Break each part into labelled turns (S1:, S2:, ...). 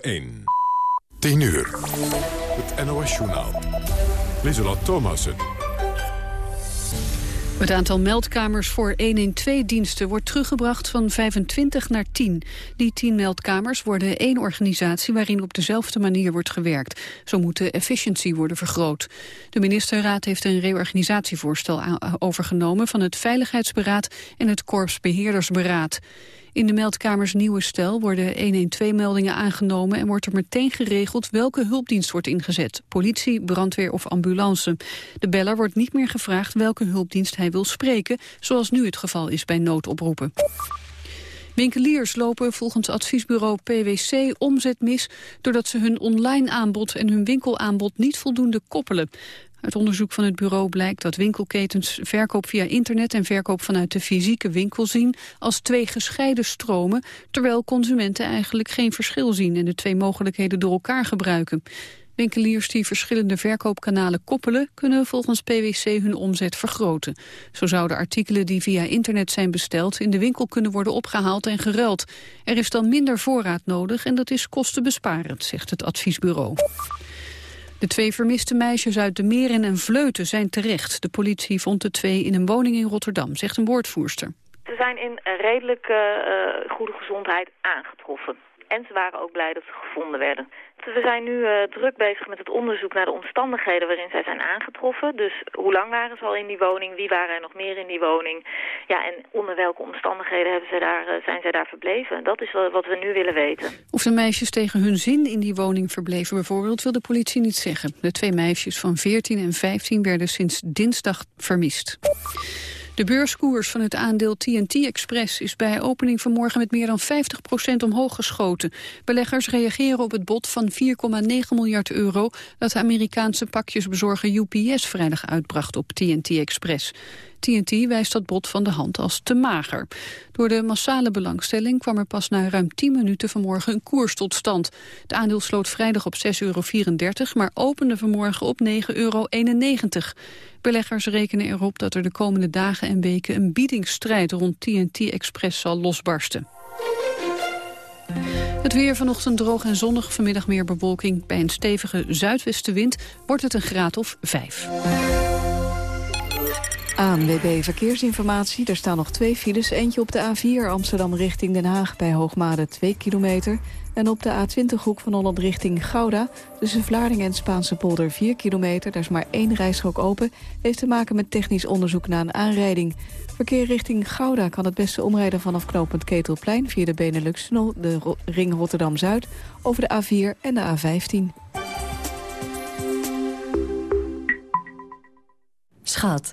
S1: 1. 10 uur. Het NOS-journaal. Lieselot Thomassen.
S2: Het aantal meldkamers voor 112-diensten wordt teruggebracht van 25 naar 10. Die 10 meldkamers worden één organisatie waarin op dezelfde manier wordt gewerkt. Zo moet de efficiëntie worden vergroot. De ministerraad heeft een reorganisatievoorstel overgenomen van het Veiligheidsberaad en het Korpsbeheerdersberaad. In de meldkamers Nieuwe Stel worden 112-meldingen aangenomen... en wordt er meteen geregeld welke hulpdienst wordt ingezet. Politie, brandweer of ambulance. De beller wordt niet meer gevraagd welke hulpdienst hij wil spreken... zoals nu het geval is bij noodoproepen. Winkeliers lopen volgens adviesbureau PwC omzet mis... doordat ze hun online aanbod en hun winkelaanbod niet voldoende koppelen. Uit onderzoek van het bureau blijkt dat winkelketens verkoop via internet en verkoop vanuit de fysieke winkel zien als twee gescheiden stromen, terwijl consumenten eigenlijk geen verschil zien en de twee mogelijkheden door elkaar gebruiken. Winkeliers die verschillende verkoopkanalen koppelen... kunnen volgens PwC hun omzet vergroten. Zo zouden artikelen die via internet zijn besteld... in de winkel kunnen worden opgehaald en geruild. Er is dan minder voorraad nodig en dat is kostenbesparend, zegt het adviesbureau. De twee vermiste meisjes uit de Meren en Vleuten zijn terecht. De politie vond de twee in een woning in Rotterdam, zegt een woordvoerster.
S3: Ze zijn in redelijk uh, goede gezondheid aangetroffen. En ze waren ook blij dat ze gevonden werden. We zijn nu uh, druk bezig met het onderzoek naar de omstandigheden waarin zij zijn aangetroffen. Dus hoe lang waren ze al in die woning, wie waren er nog meer in die woning. Ja, en onder welke omstandigheden hebben zij daar, uh, zijn zij daar verbleven. Dat is wat we nu willen weten.
S2: Of de meisjes tegen hun zin in die woning verbleven bijvoorbeeld, wil de politie niet zeggen. De twee meisjes van 14 en 15 werden sinds dinsdag vermist. De beurskoers van het aandeel TNT Express is bij opening vanmorgen met meer dan 50% omhoog geschoten. Beleggers reageren op het bod van 4,9 miljard euro dat de Amerikaanse pakjesbezorger UPS vrijdag uitbracht op TNT Express. TNT wijst dat bod van de hand als te mager. Door de massale belangstelling kwam er pas na ruim 10 minuten vanmorgen een koers tot stand. Het aandeel sloot vrijdag op 6,34 euro, maar opende vanmorgen op 9,91 euro. Beleggers rekenen erop dat er de komende dagen en weken een biedingsstrijd rond TNT Express zal losbarsten. Het weer vanochtend droog en zonnig, vanmiddag meer bewolking. Bij een stevige zuidwestenwind wordt het een graad of 5.
S4: ANWB Verkeersinformatie. Er staan nog twee files. Eentje op de A4 Amsterdam richting Den Haag bij Hoogmade 2 kilometer. En op de A20 hoek van Holland richting Gouda... tussen Vlaardingen en Spaanse polder 4 kilometer... daar is maar één rijstrook open... heeft te maken met technisch onderzoek na een aanrijding. Verkeer richting Gouda kan het beste omrijden vanaf knooppunt Ketelplein... via de Benelux-tunnel, de ring Rotterdam-Zuid... over de A4 en de A15.
S5: Schat,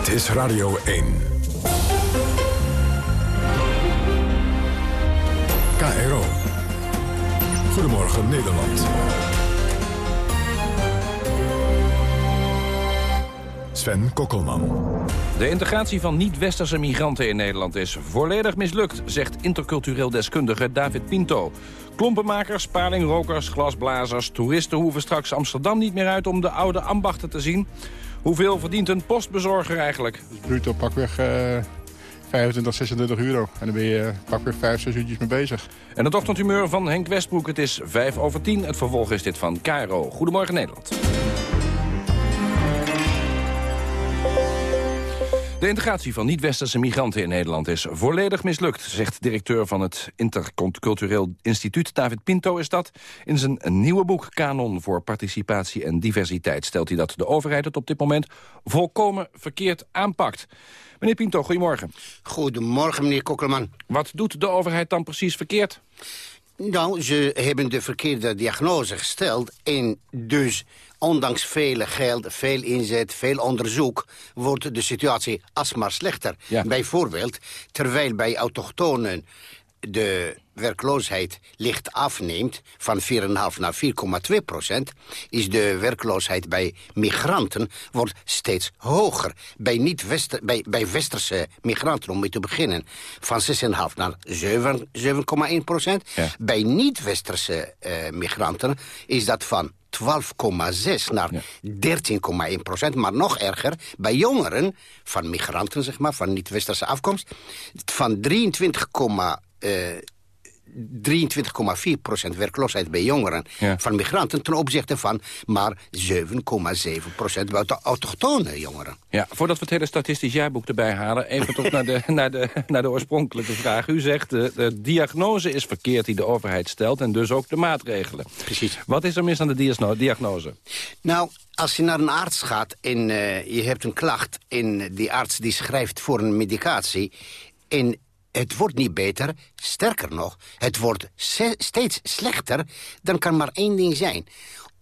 S1: Dit is Radio 1. KRO. Goedemorgen Nederland. Sven Kokkelman.
S6: De integratie van niet-westerse migranten in Nederland is volledig mislukt... zegt intercultureel deskundige David Pinto. Klompenmakers, palingrokers, glasblazers, toeristen hoeven straks Amsterdam niet meer uit... om de oude ambachten te zien. Hoeveel verdient een postbezorger eigenlijk?
S7: Dus bruto pakweg uh, 25, 26 euro. En dan ben je pakweg 5, 6 uurtjes mee bezig.
S6: En het ochtendhumeur van Henk Westbroek. Het is 5 over 10. Het vervolg is dit van Cairo. Goedemorgen Nederland. De integratie van niet-westerse migranten in Nederland is volledig mislukt... zegt directeur van het Intercultureel Instituut David Pinto is dat. In zijn nieuwe boek Kanon voor Participatie en Diversiteit... stelt hij dat de overheid het op dit moment volkomen verkeerd aanpakt. Meneer Pinto, goedemorgen.
S8: Goedemorgen, meneer Kokkelman.
S6: Wat doet de overheid dan precies verkeerd?
S8: Nou, ze hebben de verkeerde diagnose gesteld en dus ondanks veel geld, veel inzet, veel onderzoek... wordt de situatie alsmaar slechter. Bijvoorbeeld, terwijl bij autochtonen de werkloosheid licht afneemt van 4,5 naar 4,2 procent... is de werkloosheid bij migranten wordt steeds hoger. Bij, niet -wester, bij, bij westerse migranten, om mee te beginnen... van 6,5 naar 7,1 procent. Bij niet-westerse uh, migranten is dat van 12,6 naar 13,1 procent. Maar nog erger, bij jongeren van migranten, zeg maar, van niet-westerse afkomst... van 23, 23,4% werkloosheid bij jongeren van migranten... ten opzichte van maar 7,7% bij de autochtone jongeren.
S6: Ja, voordat we het hele statistisch jaarboek erbij halen... even toch naar, de, naar, de, naar de oorspronkelijke vraag. U zegt de, de diagnose is verkeerd die de overheid stelt... en dus ook de maatregelen.
S8: Precies.
S6: Wat is er mis aan de diagnose?
S8: Nou, als je naar een arts gaat en uh, je hebt een klacht... en die arts die schrijft voor een medicatie... en het wordt niet beter, sterker nog, het wordt steeds slechter... dan kan maar één ding zijn.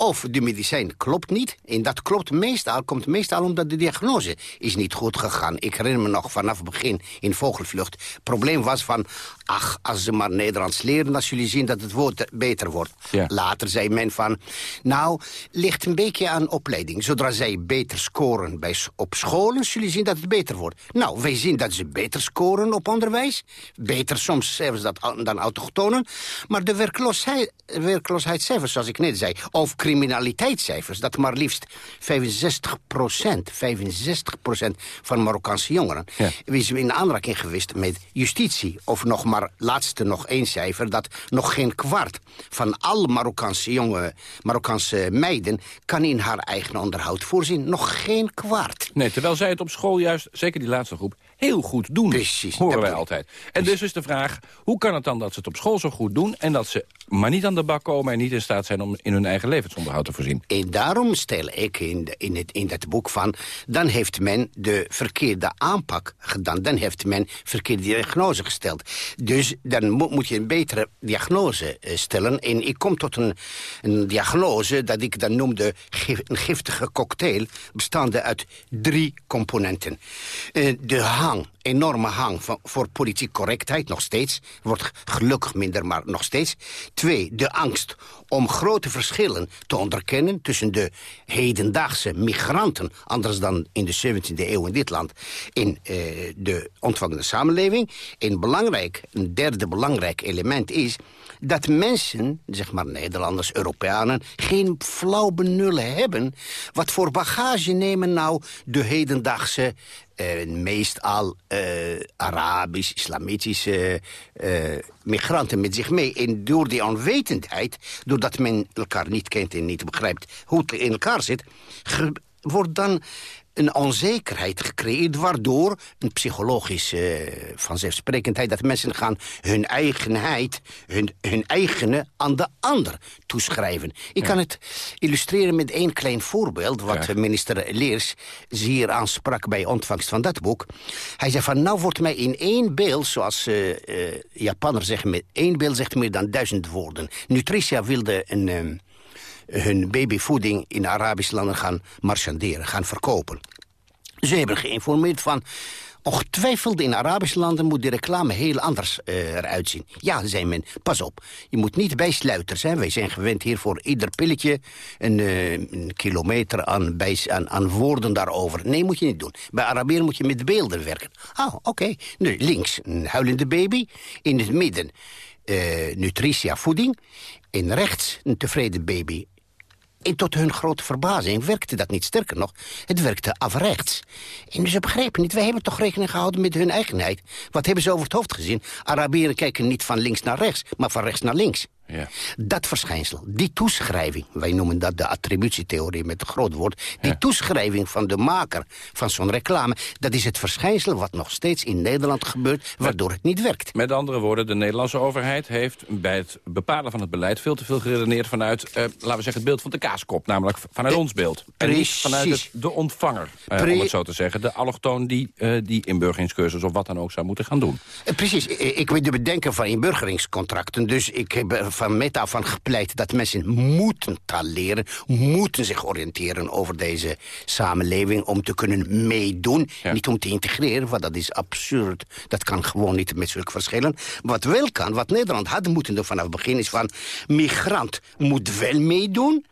S8: Of de medicijn klopt niet. En dat klopt meestal, komt meestal omdat de diagnose is niet goed gegaan. Ik herinner me nog vanaf het begin in Vogelvlucht. Het probleem was van, ach, als ze maar Nederlands leren... dan zullen zien dat het woord beter wordt. Later zei men van, nou, ligt een beetje aan opleiding. Zodra zij beter scoren bij, op scholen, zullen zien dat het beter wordt. Nou, wij zien dat ze beter scoren op onderwijs. Beter soms zelfs dat, dan autochtonen. Maar de werkloosheid, werkloosheidscijfers, zoals ik net zei... of criminaliteitscijfers... dat maar liefst 65 procent, 65 procent van Marokkaanse jongeren... Ja. is in aanraking geweest met justitie. Of nog maar, laatste nog één cijfer... dat nog geen kwart van alle Marokkaanse jonge Marokkaanse meiden... kan in haar eigen onderhoud voorzien. Nog geen kwart.
S6: Nee, terwijl zij het op school juist, zeker die laatste groep heel goed doen. Precies. Horen wij altijd. En dus is de vraag, hoe kan het dan dat ze het op school zo goed doen... en dat ze maar niet aan de bak komen en niet in staat zijn om in hun eigen levensonderhoud te voorzien?
S8: En daarom stel ik in, in, het, in dat boek van... dan heeft men de verkeerde aanpak gedaan. Dan heeft men verkeerde diagnose gesteld. Dus dan moet je een betere diagnose eh, stellen. En ik kom tot een, een diagnose dat ik dan noemde een giftige cocktail... bestaande uit drie componenten. Uh, de hang, enorme hang voor politiek correctheid, nog steeds. Wordt gelukkig minder, maar nog steeds. Twee, de angst om grote verschillen te onderkennen... tussen de hedendaagse migranten, anders dan in de 17e eeuw in dit land... in uh, de ontvangende samenleving. En belangrijk, een derde belangrijk element is dat mensen, zeg maar Nederlanders, Europeanen... geen flauw benullen hebben. Wat voor bagage nemen nou de hedendaagse meestal uh, Arabisch, islamitische uh, migranten met zich mee. En door die onwetendheid, doordat men elkaar niet kent en niet begrijpt hoe het in elkaar zit... wordt dan een onzekerheid gecreëerd... waardoor een psychologische uh, vanzelfsprekendheid... dat mensen gaan hun eigenheid, hun, hun eigene aan de ander toeschrijven. Ik kan het illustreren met één klein voorbeeld... wat minister Leers zeer aansprak bij ontvangst van dat boek. Hij zei van, nou wordt mij in één beeld... zoals uh, uh, Japaner zeggen, met één beeld zegt meer dan duizend woorden. Nutritia wilde een hun babyvoeding in Arabische landen gaan marchanderen, gaan verkopen. Ze hebben geïnformeerd van Ongetwijfeld in Arabische landen moet de reclame heel anders uh, eruit zien. Ja, zei men, pas op. Je moet niet bij sluiters zijn. Wij zijn gewend hier voor ieder pilletje een, uh, een kilometer aan, bij, aan, aan, woorden daarover. Nee, moet je niet doen. Bij Arabieren moet je met beelden werken. Ah, oké. Nu, links een huilende baby. In het midden uh, nutritia, voeding. In rechts een tevreden baby en tot hun grote verbazing werkte dat niet. Sterker nog, het werkte afrechts. En ze begrepen niet, wij hebben toch rekening gehouden met hun eigenheid. Wat hebben ze over het hoofd gezien? Arabieren kijken niet van links naar rechts, maar van rechts naar links. Ja. Dat verschijnsel, die toeschrijving... wij noemen dat de attributietheorie met een groot woord... die toeschrijving van de maker van zo'n reclame... dat is het verschijnsel wat nog steeds in Nederland gebeurt... waardoor het niet werkt.
S6: Met andere woorden, de Nederlandse overheid heeft... bij het bepalen van het beleid veel te veel geredeneerd vanuit... Eh, laten we zeggen, het beeld van de kaaskop, namelijk vanuit ons beeld. En niet vanuit het, de ontvanger, eh, om het zo te zeggen. De allochtoon die die inburgeringscursus of wat dan ook zou moeten gaan doen.
S8: Eh, precies, ik weet de bedenken van inburgeringscontracten... dus ik heb van meta van gepleit dat mensen moeten taal leren... moeten zich oriënteren over deze samenleving om te kunnen meedoen. Niet om te integreren, want dat is absurd. Dat kan gewoon niet met zulke verschillen. Wat wel kan, wat Nederland had moeten doen vanaf het begin... is van migrant moet wel meedoen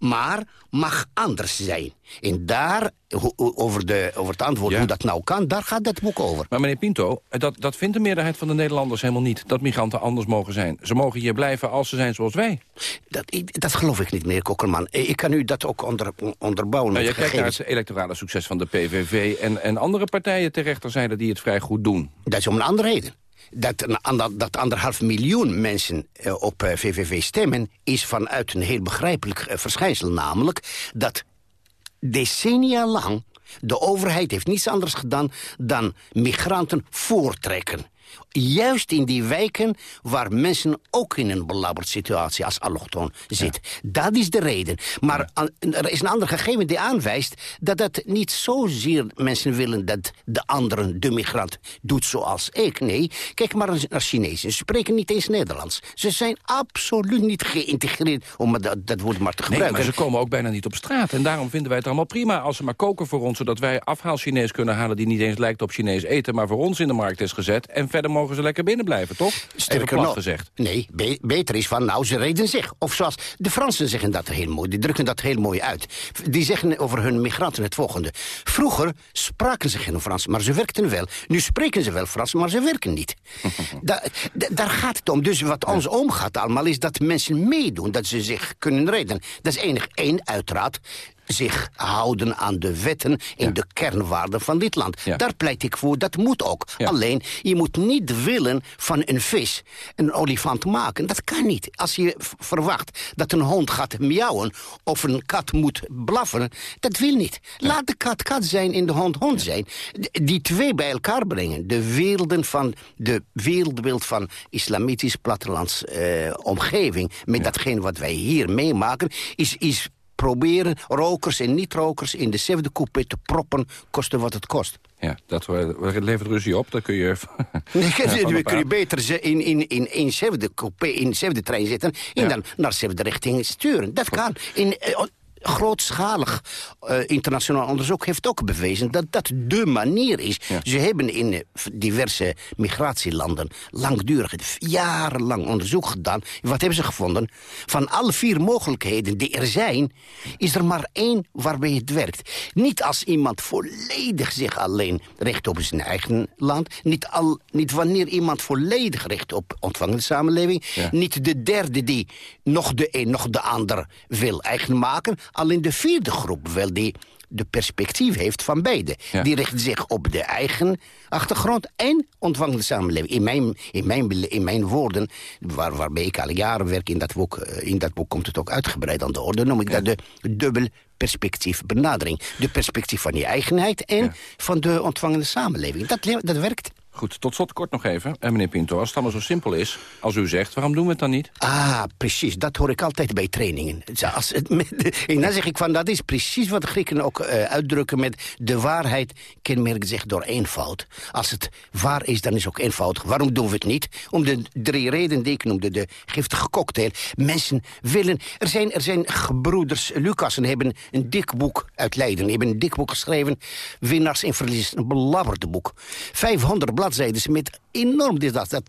S8: maar mag anders zijn. En daar, over, de, over het antwoord hoe dat nou kan, daar gaat dat boek over.
S6: Maar meneer Pinto, dat, dat vindt de meerderheid van de Nederlanders helemaal niet... dat migranten anders mogen zijn. Ze mogen hier blijven als ze zijn zoals wij.
S8: Dat, dat geloof ik niet, meneer Kokkerman. Ik kan u dat ook onder, onderbouwen.
S6: Nou,
S8: je
S6: kijkt naar het electorale succes van de PVV... En, en andere partijen ter rechterzijde die het vrij goed doen.
S8: Dat is om een andere reden dat, dat anderhalf miljoen mensen uh, op uh, eh, VVV stemmen... is vanuit een heel begrijpelijk uh, verschijnsel. Namelijk dat decennia lang de overheid heeft niets anders gedaan dan migranten voortrekken juist in die wijken waar mensen ook in een belabberd situatie als allochtoon zitten. Dat is de reden. Maar er is een ander gegeven die aanwijst dat dat niet zozeer mensen willen dat de anderen, de migrant, doet zoals ik. Nee, kijk maar naar Chinezen. Ze spreken niet eens Nederlands. Ze zijn absoluut niet geïntegreerd, om dat, dat woord maar te gebruiken.
S6: Nee, maar ze komen ook bijna niet op straat. En daarom vinden wij het allemaal prima als ze maar koken voor ons... zodat wij afhaal Chinees kunnen halen die niet eens lijkt op Chinees eten... maar voor ons in de markt is gezet. En verder mogen mogen ze lekker binnen blijven, toch? Sterker nog, gezegd.
S8: Nee, beter is van, nou, ze reden zich. Of zoals de Fransen zeggen dat heel mooi, die drukken dat heel mooi uit. Die zeggen over hun migranten het volgende. Vroeger spraken ze geen Frans, maar ze werkten wel. Nu spreken ze wel Frans, maar ze werken niet. da, daar gaat het om. Dus wat ons omgaat allemaal is dat mensen meedoen, dat ze zich kunnen redden. Dat is enig één, uiteraard zich houden aan de wetten en de kernwaarden van dit land. Daar pleit ik voor, dat moet ook. Alleen, je moet niet willen van een vis een olifant maken. Dat kan niet. Als je verwacht dat een hond gaat miauwen of een kat moet blaffen, dat wil niet. Laat de kat kat zijn en de hond hond zijn. Die twee bij elkaar brengen. De werelden van de wereldbeeld van islamitisch plattelands uh, omgeving met datgene wat wij hier meemaken, is, is proberen rokers en niet-rokers in dezelfde coupé te proppen, koste wat het kost.
S6: Ja, dat levert ruzie op, dat kun je...
S8: nee, kun je beter in, in, in eenzelfde coupé, in dezelfde trein zitten... en dan naar dezelfde richting sturen. Dat kan. In, eh, grootschalig uh, internationaal onderzoek heeft ook bewezen dat dat de manier is. Ze hebben in uh, diverse migratielanden langdurig, jarenlang onderzoek gedaan. Wat hebben ze gevonden? Van alle vier mogelijkheden die er zijn, is er maar één waarbij het werkt. Niet als iemand volledig zich alleen richt op zijn eigen land. Niet, al, niet wanneer iemand volledig richt op ontvangende samenleving. Niet de derde die nog de een, nog de ander wil eigen maken Alleen de vierde groep wel die de perspectief heeft van beide. Die richt zich op de eigen achtergrond en ontvangende samenleving. In mijn, in mijn, in mijn woorden, waar, waarbij ik al jaren werk in dat, boek, eh, in dat boek komt het ook uitgebreid aan de orde, noem ik dat de dubbel perspectief benadering. De perspectief van je eigenheid en van de ontvangende samenleving. Dat, dat werkt.
S6: Goed, tot slot kort nog even. En meneer Pinto, als het allemaal zo simpel is, als u zegt... waarom doen we het dan niet?
S8: Ah, precies. Dat hoor ik altijd bij trainingen. Als het, en dan zeg ik van, dat is precies wat de Grieken ook uh, uitdrukken met... de waarheid kenmerkt zich door eenvoud. Als het waar is, dan is ook eenvoudig. Waarom doen we het niet? Om de drie redenen die ik noemde, de giftige cocktail. Mensen willen... Er zijn, er zijn gebroeders Lucassen hebben een dik boek uit Leiden. Hebben een dik boek geschreven. Winnaars en verliezers. Een belabberde boek. 500 bladzijden met enorm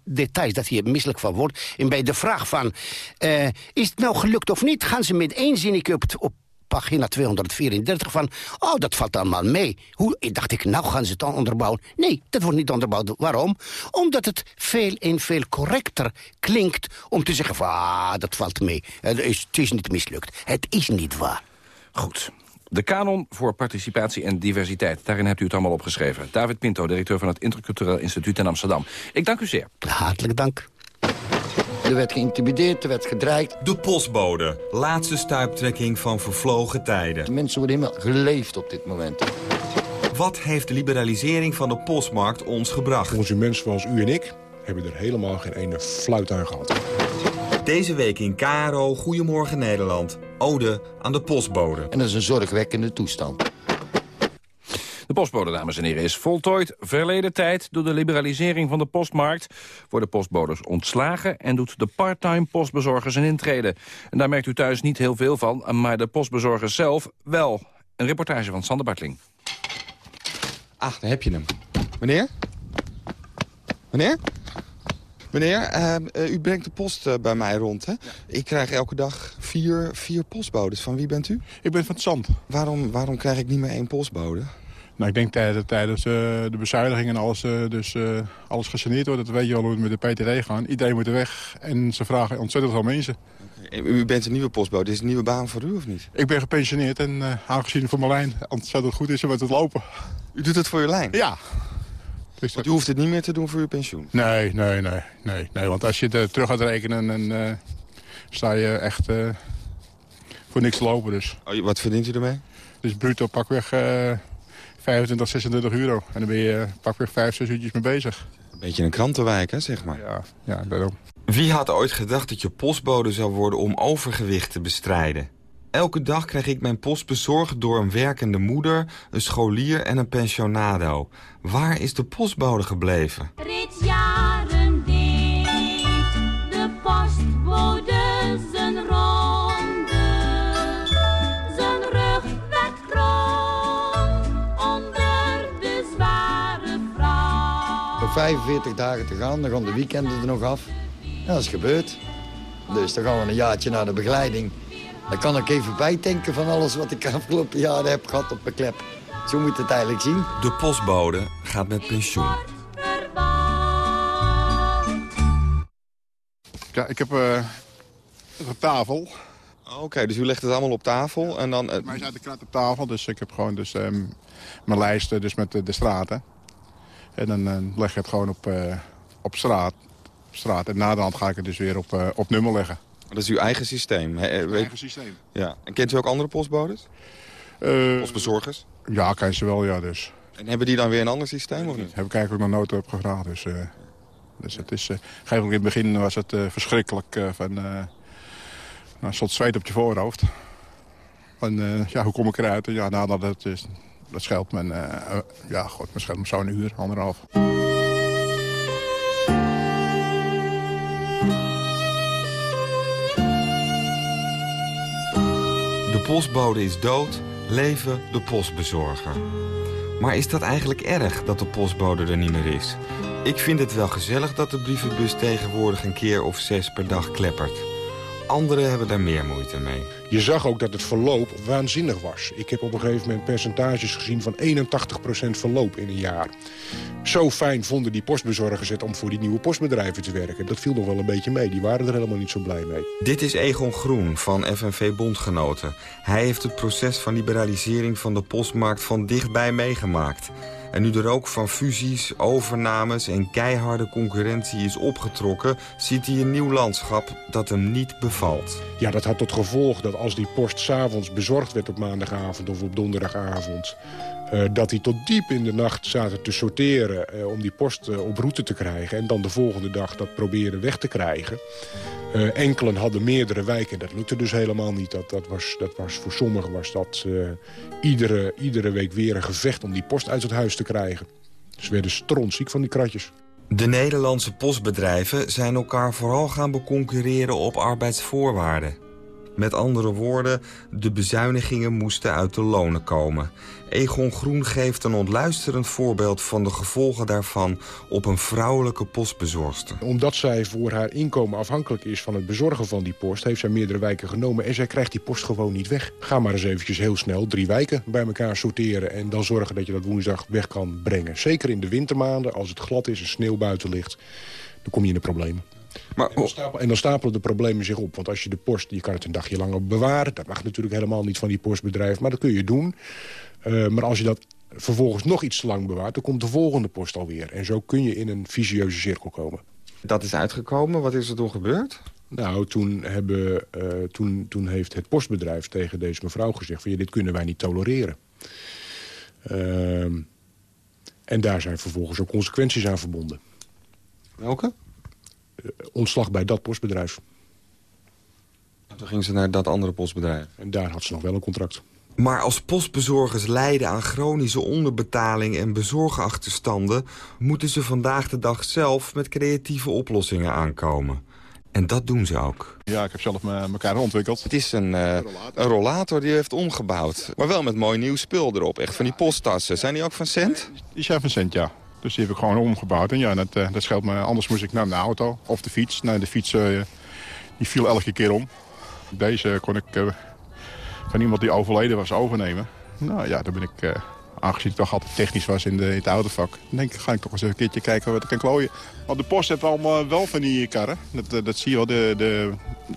S8: details dat hier misselijk van wordt. En bij de vraag van, uh, is het nou gelukt of niet... gaan ze met één zinnetje op, pagina 234 van... oh, dat valt allemaal mee. Hoe dacht ik, nou gaan ze het onderbouwen. Nee, dat wordt niet onderbouwd. Waarom? Omdat het veel en veel correcter klinkt... om te zeggen van, ah, dat valt mee. Het is, het is niet mislukt. Het is niet waar.
S6: Goed. De kanon voor participatie en diversiteit. Daarin hebt u het allemaal opgeschreven. David Pinto, directeur van het Intercultureel Instituut in Amsterdam. Ik dank u zeer.
S8: Hartelijk dank.
S9: Er werd geïntimideerd, er werd gedreigd.
S10: De postbode. Laatste stuiptrekking van vervlogen tijden.
S9: De mensen worden helemaal geleefd op dit moment.
S10: Wat heeft de liberalisering van de postmarkt ons gebracht?
S11: Consumenten zoals u en ik hebben er helemaal geen ene fluit aan gehad.
S10: Deze week in Karo, Goedemorgen Nederland. Ode aan de postbode.
S9: En dat is een zorgwekkende toestand.
S6: De postbode, dames en heren, is voltooid. Verleden tijd, door de liberalisering van de postmarkt... worden postbodes ontslagen en doet de parttime postbezorgers een intrede. En daar merkt u thuis niet heel veel van, maar de postbezorgers zelf wel. Een reportage van Sander Bartling.
S12: Ach, daar heb je hem. Meneer? Meneer? Meneer, ehm, eh, u brengt de post eh, bij mij rond, hè? Ik krijg elke dag vier, vier postbodes. Van wie bent u?
S7: Ik ben van het Zand.
S12: Waarom, waarom krijg ik niet meer één postbode?
S7: Nou, ik denk tijdens, tijdens uh, de bezuiniging en alles, dus, alles gesaneerd wordt. Dat weet je wel hoe het met de PTD gaan. Iedereen moet er weg en ze vragen ontzettend veel mensen.
S12: U bent een nieuwe postbode. Is het een nieuwe baan voor u of niet?
S7: Ik ben gepensioneerd en aangezien voor mijn lijn ontzettend goed is, met het lopen.
S12: U doet het voor uw lijn?
S7: Ja.
S12: Dus u hoeft het niet meer te doen voor uw pensioen?
S7: Nee, nee, nee. nee, nee want als je het terug gaat rekenen, dan uh, sta je echt uh, voor niks te lopen. Dus.
S12: Oh, wat verdient u ermee?
S7: Dus bruto pakweg uh, 25, 26 euro. En dan ben je pakweg 5, 6 uurtjes mee bezig.
S12: Een beetje een krantenwijk, hè, zeg maar.
S7: Ja, ja daarom.
S10: Wie had ooit gedacht dat je postbode zou worden om overgewicht te bestrijden? Elke dag krijg ik mijn post bezorgd door een werkende moeder, een scholier en een pensionado. Waar is de postbode gebleven?
S13: Reeds jaren deed de postbode zijn ronde. Zijn rug werd krom onder de zware vrouw.
S9: 45 dagen te gaan, dan gaan de weekenden er nog af. Ja, dat is gebeurd. Dus dan gaan we een jaartje naar de begeleiding. Dan kan ik even bijdenken van alles wat ik de afgelopen jaren heb gehad op mijn klep. Zo moet het eigenlijk zien.
S10: De postbode gaat met pensioen.
S7: Ja, ik heb uh, een tafel.
S12: Oh, oké, dus u legt het allemaal op tafel en dan... Uh...
S7: Mij staat de krat op tafel, dus ik heb gewoon dus, um, mijn lijsten dus met de, de straten. En dan uh, leg je het gewoon op, op, straat, op straat. En na de hand ga ik het dus weer op, op nummer leggen.
S12: Dat is uw eigen systeem? He,
S7: eigen systeem.
S12: Ja. En kent u ook andere postbodes? Uh, Postbezorgers?
S7: Ja, ken ze wel, ja. Dus.
S12: En hebben die dan weer een ander systeem of niet?
S7: Heb ik eigenlijk nog nooit op gevraagd. Dus, uh, dus het is, uh, in het begin was het uh, verschrikkelijk van nou, een soort zweet op je voorhoofd. En ja, hoe kom ik eruit? En ja, nadat het is, dat scheelt men, ja, god, me zo'n uur, anderhalf.
S10: Postbode is dood, leven de postbezorger. Maar is dat eigenlijk erg dat de postbode er niet meer is? Ik vind het wel gezellig dat de brievenbus tegenwoordig een keer of zes per dag kleppert. Anderen hebben daar meer moeite mee.
S11: Je zag ook dat het verloop waanzinnig was. Ik heb op een gegeven moment percentages gezien van 81% verloop in een jaar. Zo fijn vonden die postbezorgers het om voor die nieuwe postbedrijven te werken. Dat viel nog wel een beetje mee. Die waren er helemaal niet zo blij mee.
S10: Dit is Egon Groen van FNV Bondgenoten. Hij heeft het proces van liberalisering van de postmarkt van dichtbij meegemaakt. En nu er ook van fusies, overnames en keiharde concurrentie is opgetrokken... ziet hij een nieuw landschap dat hem niet bevalt.
S11: Ja, dat had tot gevolg dat als die post s'avonds bezorgd werd op maandagavond of op donderdagavond... Uh, dat die tot diep in de nacht zaten te sorteren uh, om die post uh, op route te krijgen... en dan de volgende dag dat proberen weg te krijgen. enkelen hadden meerdere wijken, dat lukte dus helemaal niet. Dat, dat, was, dat was, voor sommigen was dat iedere, iedere week weer een gevecht om die post uit het huis te krijgen. Ze werden strontziek van die kratjes.
S10: De Nederlandse postbedrijven zijn elkaar vooral gaan beconcurreren op arbeidsvoorwaarden. Met andere woorden, de bezuinigingen moesten uit de lonen komen. Egon Groen geeft een ontluisterend voorbeeld van de gevolgen daarvan op een vrouwelijke postbezorgster.
S11: Omdat zij voor haar inkomen afhankelijk is van het bezorgen van die post... heeft zij meerdere wijken genomen en zij krijgt die post gewoon niet weg. Ga maar eens eventjes heel snel drie wijken bij elkaar sorteren... en dan zorgen dat je dat woensdag weg kan brengen. Zeker in de wintermaanden, als het glad is en sneeuw buiten ligt... dan kom je in de problemen. Maar, en, dan stapelen, en, dan stapelen, de problemen zich op. Want als je de post, je kan het een dagje langer bewaren. Dat mag natuurlijk helemaal niet van die postbedrijf. Maar dat kun je doen. Uh, maar als je dat vervolgens nog iets te lang bewaart... dan komt de volgende post alweer. En zo kun je in een visieuze cirkel komen.
S10: Dat is uitgekomen. Wat is er toen gebeurd?
S11: Nou, toen, hebben, uh, toen, toen heeft het postbedrijf tegen deze mevrouw gezegd... van ja, dit kunnen wij niet tolereren. Uh, en daar zijn vervolgens ook consequenties aan verbonden.
S10: Welke?
S11: Ontslag bij dat postbedrijf.
S10: En toen ging ze naar dat andere postbedrijf?
S11: En daar had ze nog wel een contract.
S10: Maar als postbezorgers lijden aan chronische onderbetaling en bezorgachterstanden... moeten ze vandaag de dag zelf met creatieve oplossingen aankomen. En dat doen ze ook.
S7: Ja, ik heb zelf mijn kaart ontwikkeld.
S10: Het is een, uh, een rollator die u heeft omgebouwd. Maar wel met mooi nieuw spul erop. Echt van die posttassen. Zijn die ook van cent?
S7: Die zijn van cent, ja. Dus die heb ik gewoon omgebouwd. En ja, dat, uh, dat scheelt me. Anders moest ik naar de auto of de fiets. Nee, de fiets uh, die viel elke keer om. Deze kon ik uh, van iemand die overleden was overnemen. Nou ja, daar ben ik, aangezien ik toch altijd technisch was in, de, in het autovak... dan denk ik, ga ik toch eens een keertje kijken wat ik kan klooien. Want de post heeft allemaal wel van die karren. Dat, dat zie je wel, de, de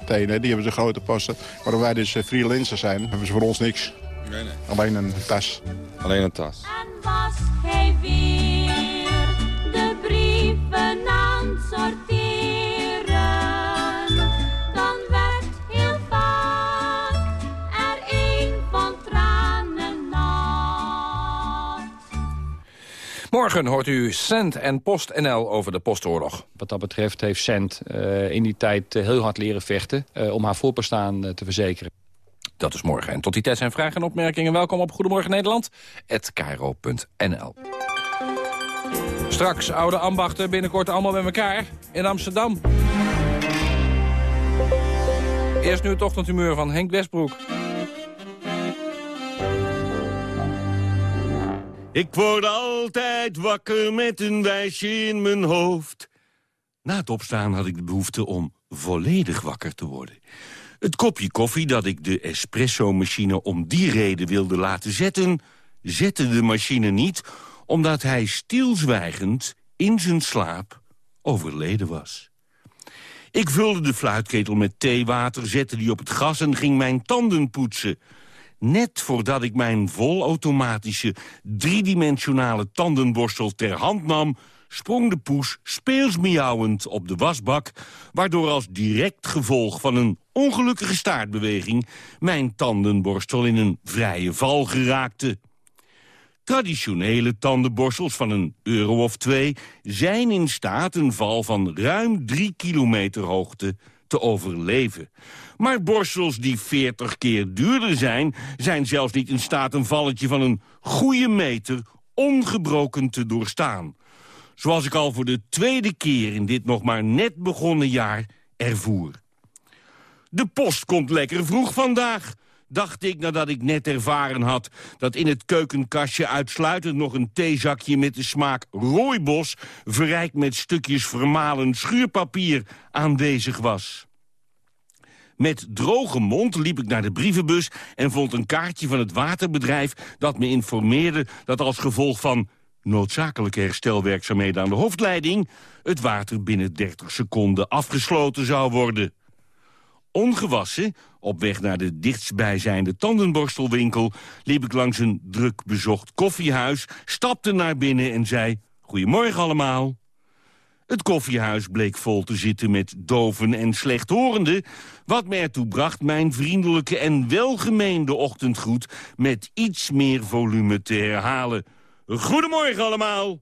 S7: tenen, die hebben ze grote posten. Maar wij dus freelancers zijn, hebben ze voor ons niks.
S10: Nee, nee.
S7: Alleen een tas.
S10: Alleen een tas.
S13: En was hij
S6: Morgen hoort u Cent en PostNL over de postoorlog.
S14: Wat dat betreft heeft Cent uh, in die tijd uh, heel hard leren vechten... Uh, om haar voorbestaan te verzekeren.
S6: Dat is morgen. En tot die tijd zijn vragen en opmerkingen. Welkom op Goedemorgen Nederland. @cairo.nl. Straks oude ambachten binnenkort allemaal bij elkaar in Amsterdam. Eerst nu het ochtendhumeur van Henk Westbroek.
S15: Ik word altijd wakker met een wijsje in mijn hoofd. Na het opstaan had ik de behoefte om volledig wakker te worden. Het kopje koffie dat ik de espresso-machine om die reden wilde laten zetten... zette de machine niet, omdat hij stilzwijgend in zijn slaap overleden was. Ik vulde de fluitketel met theewater, zette die op het gas en ging mijn tanden poetsen. Net voordat ik mijn volautomatische, driedimensionale tandenborstel ter hand nam sprong de poes speels miauwend op de wasbak... waardoor als direct gevolg van een ongelukkige staartbeweging... mijn tandenborstel in een vrije val geraakte. Traditionele tandenborstels van een euro of twee... zijn in staat een val van ruim drie kilometer hoogte te overleven. Maar borstels die 40 keer duurder zijn... zijn zelfs niet in staat een valletje van een goede meter ongebroken te doorstaan zoals ik al voor de tweede keer in dit nog maar net begonnen jaar ervoer. De post komt lekker vroeg vandaag, dacht ik nadat ik net ervaren had... dat in het keukenkastje uitsluitend nog een theezakje met de smaak rooibos... verrijkt met stukjes vermalen schuurpapier aanwezig was. Met droge mond liep ik naar de brievenbus en vond een kaartje van het waterbedrijf... dat me informeerde dat als gevolg van noodzakelijke herstelwerkzaamheden aan de hoofdleiding... het water binnen 30 seconden afgesloten zou worden. Ongewassen, op weg naar de dichtstbijzijnde tandenborstelwinkel... liep ik langs een druk bezocht koffiehuis, stapte naar binnen en zei... Goedemorgen allemaal. Het koffiehuis bleek vol te zitten met doven en slechthorenden... wat me ertoe bracht mijn vriendelijke en welgemeende ochtendgroet... met iets meer volume te herhalen. Goedemorgen allemaal!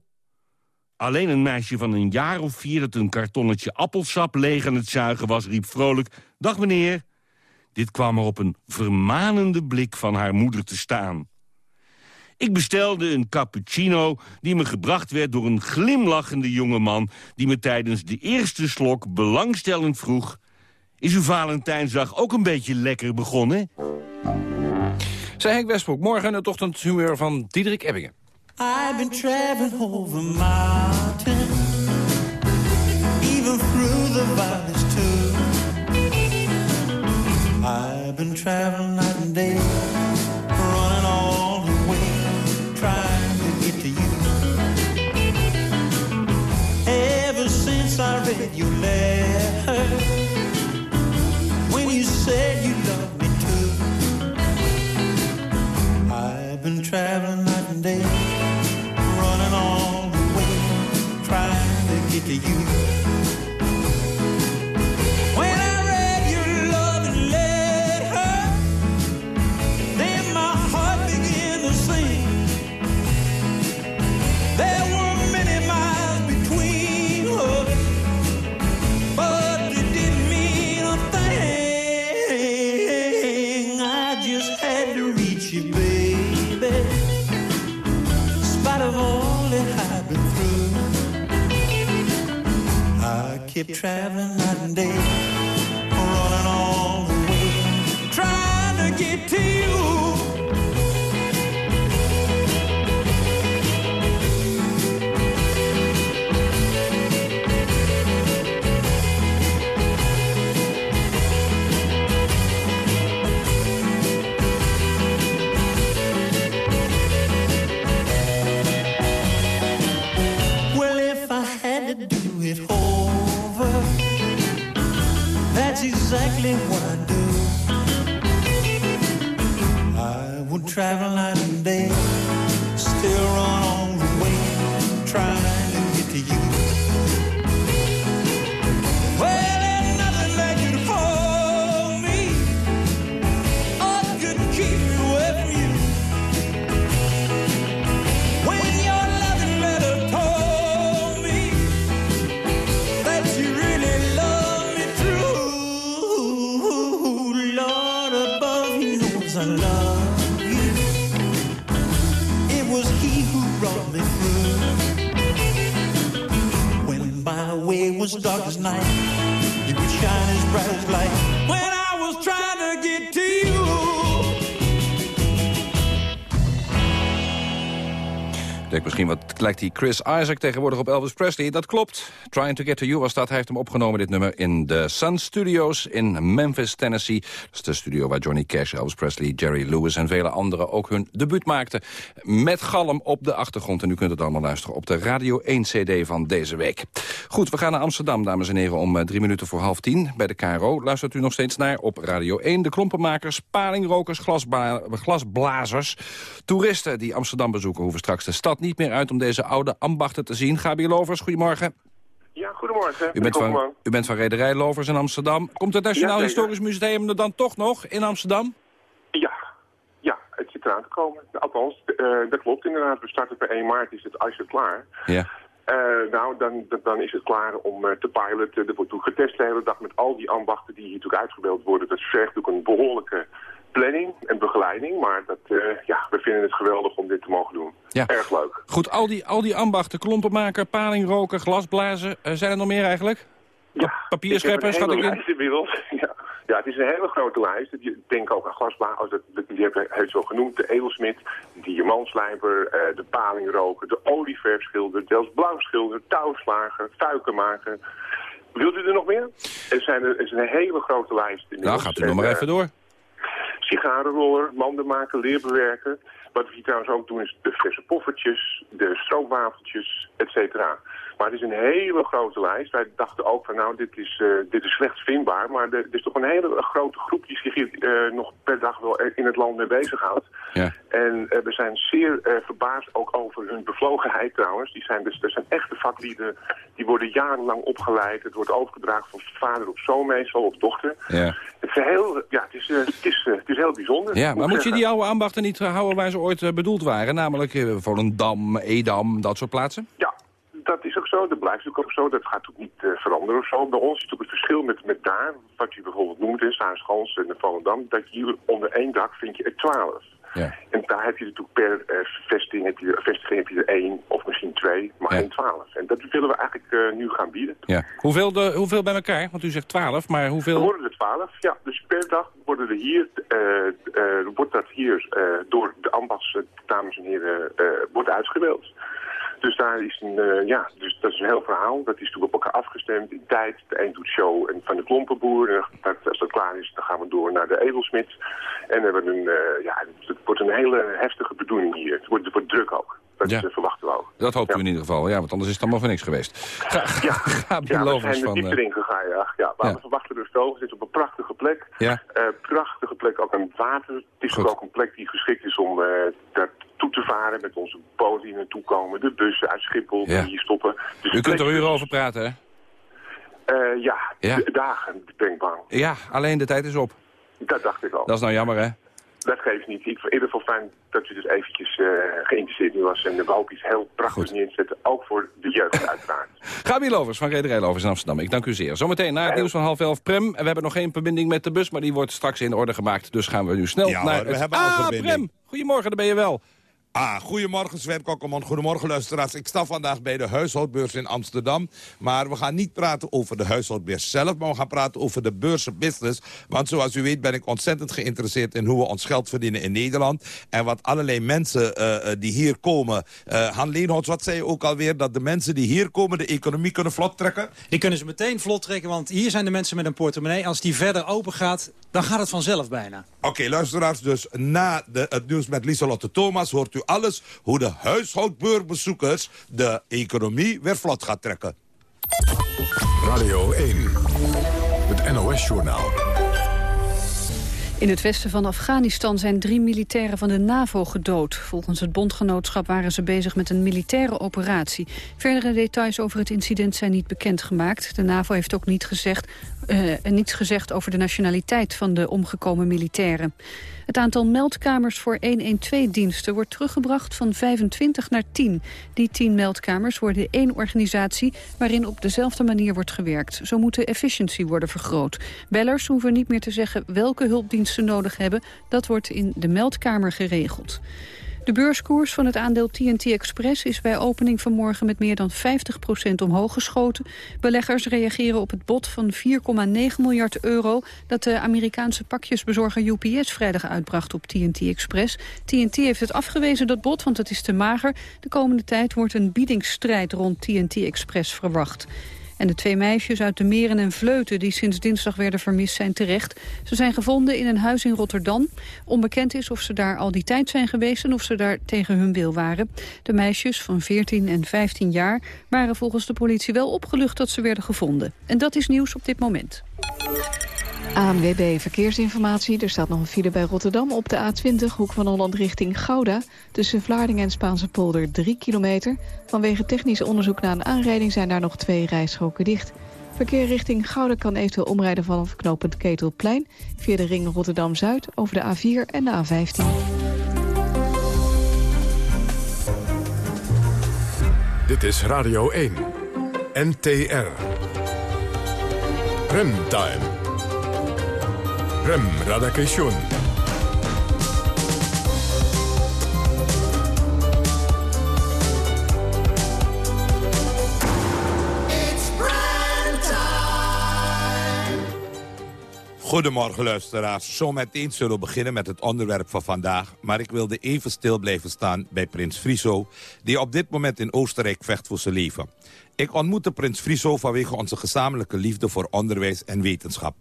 S15: Alleen een meisje van een jaar of vier dat een kartonnetje appelsap leeg aan het zuigen was... riep vrolijk, dag meneer. Dit kwam er op een vermanende blik van haar moeder te staan. Ik bestelde een cappuccino die me gebracht werd door een glimlachende jongeman... die me tijdens de eerste slok belangstellend vroeg... Is uw Valentijnsdag ook een beetje lekker begonnen?
S6: Zij Henk Westbroek, morgen het ochtendhumeur van Diederik Ebbingen.
S16: I've been traveling over mountains, even through the. I've been traveling night and day, running all the way, trying to get to you. Ever since I read your letter, when you said you loved me too, I've been traveling night and day running all the way, trying to get to you. Kept traveling night and day, running all the way, trying to get to exactly what I'd do. I would travel
S6: lijkt die Chris Isaac tegenwoordig op Elvis Presley. Dat klopt. Trying to Get to You was dat. Hij heeft hem opgenomen, dit nummer, in de Sun Studios in Memphis, Tennessee. Dat is de studio waar Johnny Cash, Elvis Presley, Jerry Lewis en vele anderen ook hun debuut maakten. Met galm op de achtergrond. En u kunt het allemaal luisteren op de Radio 1 CD van deze week. Goed, we gaan naar Amsterdam, dames en heren, om eh, drie minuten voor half tien. Bij de KRO luistert u nog steeds naar op Radio 1. De klompenmakers, palingrokers, glasblazers. Toeristen die Amsterdam bezoeken hoeven straks de stad niet meer uit... om deze oude ambachten te zien. Gabi Lovers, goedemorgen.
S17: Ja, goedemorgen.
S6: U bent, van, u bent van Rederij Lovers in Amsterdam. Komt het Nationaal
S17: Ja.
S6: Historisch Museum er dan toch nog in Amsterdam?
S17: Ja, ja, het zit eraan te komen. Althans, eh, dat klopt inderdaad. We starten per 1 maart, is het als het klaar.
S6: Ja.
S17: Eh, nou, dan, dan- is het klaar om eh, te piloten. Er wordt toen getest de hele dag met al die ambachten die hier natuurlijk uitgebeeld worden. Dat vergt natuurlijk een behoorlijke planning en begeleiding. Maar dat, eh, ja, we vinden het geweldig om dit te mogen doen.
S6: Ja.
S17: Erg leuk.
S6: Goed, al die, al die ambachten, klompenmaker, palingroker, glasblazen... eh, zijn er nog meer eigenlijk? Ja. Papierscheppers,
S17: Ik
S6: schat
S17: heb
S6: ik in?
S17: inmiddels. Ja. ja, het is een hele grote lijst. Je denkt ook aan glasblazen, oh, dat, die hebben het zo genoemd. De edelsmid, de diamantslijper, eh, de palingroker, de olieverfschilder, zelfs blauwschilder, touwslager, fuikenmaker. Wilt u er nog meer? Er, zijn er, er is een hele grote lijst.
S6: Nou, gaat u nog maar
S17: En,
S6: even door.
S17: Sigarenroller, mandenmaker, leerbewerker. Wat we hier trouwens ook doen is de frisse poffertjes, de stroopwafeltjes, et cetera. Maar het is een hele grote lijst. Wij dachten ook van nou, dit is, eh, dit is slecht vindbaar. Maar er, is toch een hele grote groep die zich hier eh, nog per dag wel in het land mee bezighoudt.
S6: Ja.
S17: En eh, we zijn zeer verbaasd ook over hun bevlogenheid trouwens. Die zijn dus, er zijn echte vaklieden, die worden jarenlang opgeleid. Het wordt overgedragen van vader op zoon meestal, of dochter.
S6: Ja.
S17: Het is heel, ja, het is, het is, het is heel bijzonder.
S6: Ja, maar moet je die oude ambachten niet houden waar ze ooit bedoeld waren? Namelijk eh, Volendam, Edam, dat soort plaatsen?
S17: Ja, dat is ook zo. Dat blijft ook, ook zo. Dat gaat ook niet eh, veranderen of zo. Bij ons is natuurlijk het verschil met, met daar, wat je bijvoorbeeld noemt in Saarschans en Volendam, dat je hier onder één dak vind je er twaalf.
S6: Ja.
S17: En daar heb je natuurlijk per eh, vestiging, heb je, vestiging heb je er één of misschien twee, maar geen twaalf. En dat willen we eigenlijk eh, nu gaan bieden.
S6: Ja. Hoeveel, de, hoeveel bij elkaar? Want u zegt 12, maar
S17: Er
S6: hoeveel?
S17: worden er twaalf, ja. Dus per dag worden er hier, wordt dat hier door de ambachts, eh, dames en heren, wordt uitgedeeld. Dus daar is een, eh, ja, dus dat is een heel verhaal. Dat is natuurlijk op elkaar afgestemd in tijd. De een doet show en van de klompenboer. En als dat klaar is, dan gaan we door naar de edelsmid. En hebben een, eh, ja, het wordt een hele heftige bedoeling hier. Het wordt, het wordt druk ook. Dat
S6: Ja.
S17: eh, verwachten we ook.
S6: Dat hoopt u in ieder geval, ja, want anders is het allemaal voor niks geweest. Ga, ja, Gabi
S17: Ja, we zijn
S6: van...
S17: dieper
S6: eh,
S17: in gegaan, ja. ja waar
S6: ja.
S17: we verwachten dus stogen zit op een prachtige plek.
S6: Ja.
S17: Eh, prachtige plek ook aan het water. Het is ook, ook een plek die geschikt is om eh, daar toe te varen met onze boten die naartoe komen. De bussen uit Schiphol die hier stoppen. Dus
S6: u kunt er uren over praten, hè?
S17: Ja,
S6: Ja.
S17: dagen ben ik bang.
S6: Ja, alleen de tijd is op.
S17: Dat dacht ik al.
S6: Dat is nou jammer, hè?
S17: Dat geeft niet. Ik vind het in ieder geval fijn dat u dus eventjes eh, geïnteresseerd in was. En we hopen iets heel prachtigs neerzetten. Ook voor de jeugd uiteraard.
S6: Gabi Lovers van Rederij Lovers in Amsterdam. Ik dank u zeer. Zometeen na het nieuws van half elf Prem. En we hebben nog geen verbinding met de bus, maar die wordt straks in orde gemaakt. Dus gaan we nu snel
S18: Ja,
S6: naar
S18: hoor, we
S6: het...
S18: hebben
S6: ah. Prem! Goedemorgen, daar ben je wel.
S18: Ah, goedemorgen Sven Kokkelman, goedemorgen luisteraars. Ik sta vandaag bij de huishoudbeurs in Amsterdam. Maar we gaan niet praten over de huishoudbeurs zelf... maar we gaan praten over de beursenbusiness. Want zoals u weet ben ik ontzettend geïnteresseerd... in hoe we ons geld verdienen in Nederland. En wat allerlei mensen eh, eh, die hier komen... eh Han Leenhouts, wat zei je ook alweer? Dat de mensen die hier komen de economie kunnen vlot trekken?
S19: Die kunnen ze meteen vlot trekken, want hier zijn de mensen met een portemonnee. Als die verder open gaat, dan gaat het vanzelf bijna.
S18: Oké, luisteraars, dus na de, het nieuws met Lieselotte Thomas... hoort u alles hoe de huishoudbeurbezoekers de economie weer vlot gaat trekken.
S1: Radio 1, het NOS-journaal.
S2: In het westen van Afghanistan zijn drie militairen van de NAVO gedood. Volgens het bondgenootschap waren ze bezig met een militaire operatie. Verdere details over het incident zijn niet bekendgemaakt. De NAVO heeft ook niet gezegd, eh, niets gezegd over de nationaliteit van de omgekomen militairen. Het aantal meldkamers voor 112-diensten wordt teruggebracht van 25 naar 10. Die 10 meldkamers worden één organisatie waarin op dezelfde manier wordt gewerkt. Zo moet de efficiëntie worden vergroot. Bellers hoeven niet meer te zeggen welke hulpdienst ze nodig hebben. Dat wordt in de meldkamer geregeld. De beurskoers van het aandeel TNT Express is bij opening vanmorgen met meer dan 50% omhoog geschoten. Beleggers reageren op het bod van 4,9 miljard euro dat de Amerikaanse pakjesbezorger UPS vrijdag uitbracht op TNT Express. TNT heeft het afgewezen, dat bod, want het is te mager. De komende tijd wordt een biedingsstrijd rond TNT Express verwacht. En de twee meisjes uit de Meren en Vleuten die sinds dinsdag werden vermist zijn terecht. Ze zijn gevonden in een huis in Rotterdam. Onbekend is of ze daar al die tijd zijn geweest en of ze daar tegen hun wil waren. De meisjes van 14 en 15 jaar waren volgens de politie wel opgelucht dat ze werden gevonden. En dat is nieuws op dit moment.
S4: ANWB Verkeersinformatie. Er staat nog een file bij Rotterdam op de A20, hoek van Holland richting Gouda. Tussen Vlaardingen en Spaanse polder 3 kilometer. Vanwege technisch onderzoek na een aanrijding zijn daar nog twee rijstroken dicht. Verkeer richting Gouda kan eventueel omrijden vanaf knooppunt Ketelplein... via de ring Rotterdam-Zuid over de A4 en de A15.
S1: Dit is Radio 1, NTR. Remtime. Rem Radakation.
S18: Goedemorgen luisteraars. Zometeen zullen we beginnen met het onderwerp van vandaag. Maar ik wilde even stil blijven staan bij prins Friso... die op dit moment in Oostenrijk vecht voor zijn leven. Ik ontmoette prins Friso vanwege onze gezamenlijke liefde voor onderwijs en wetenschap.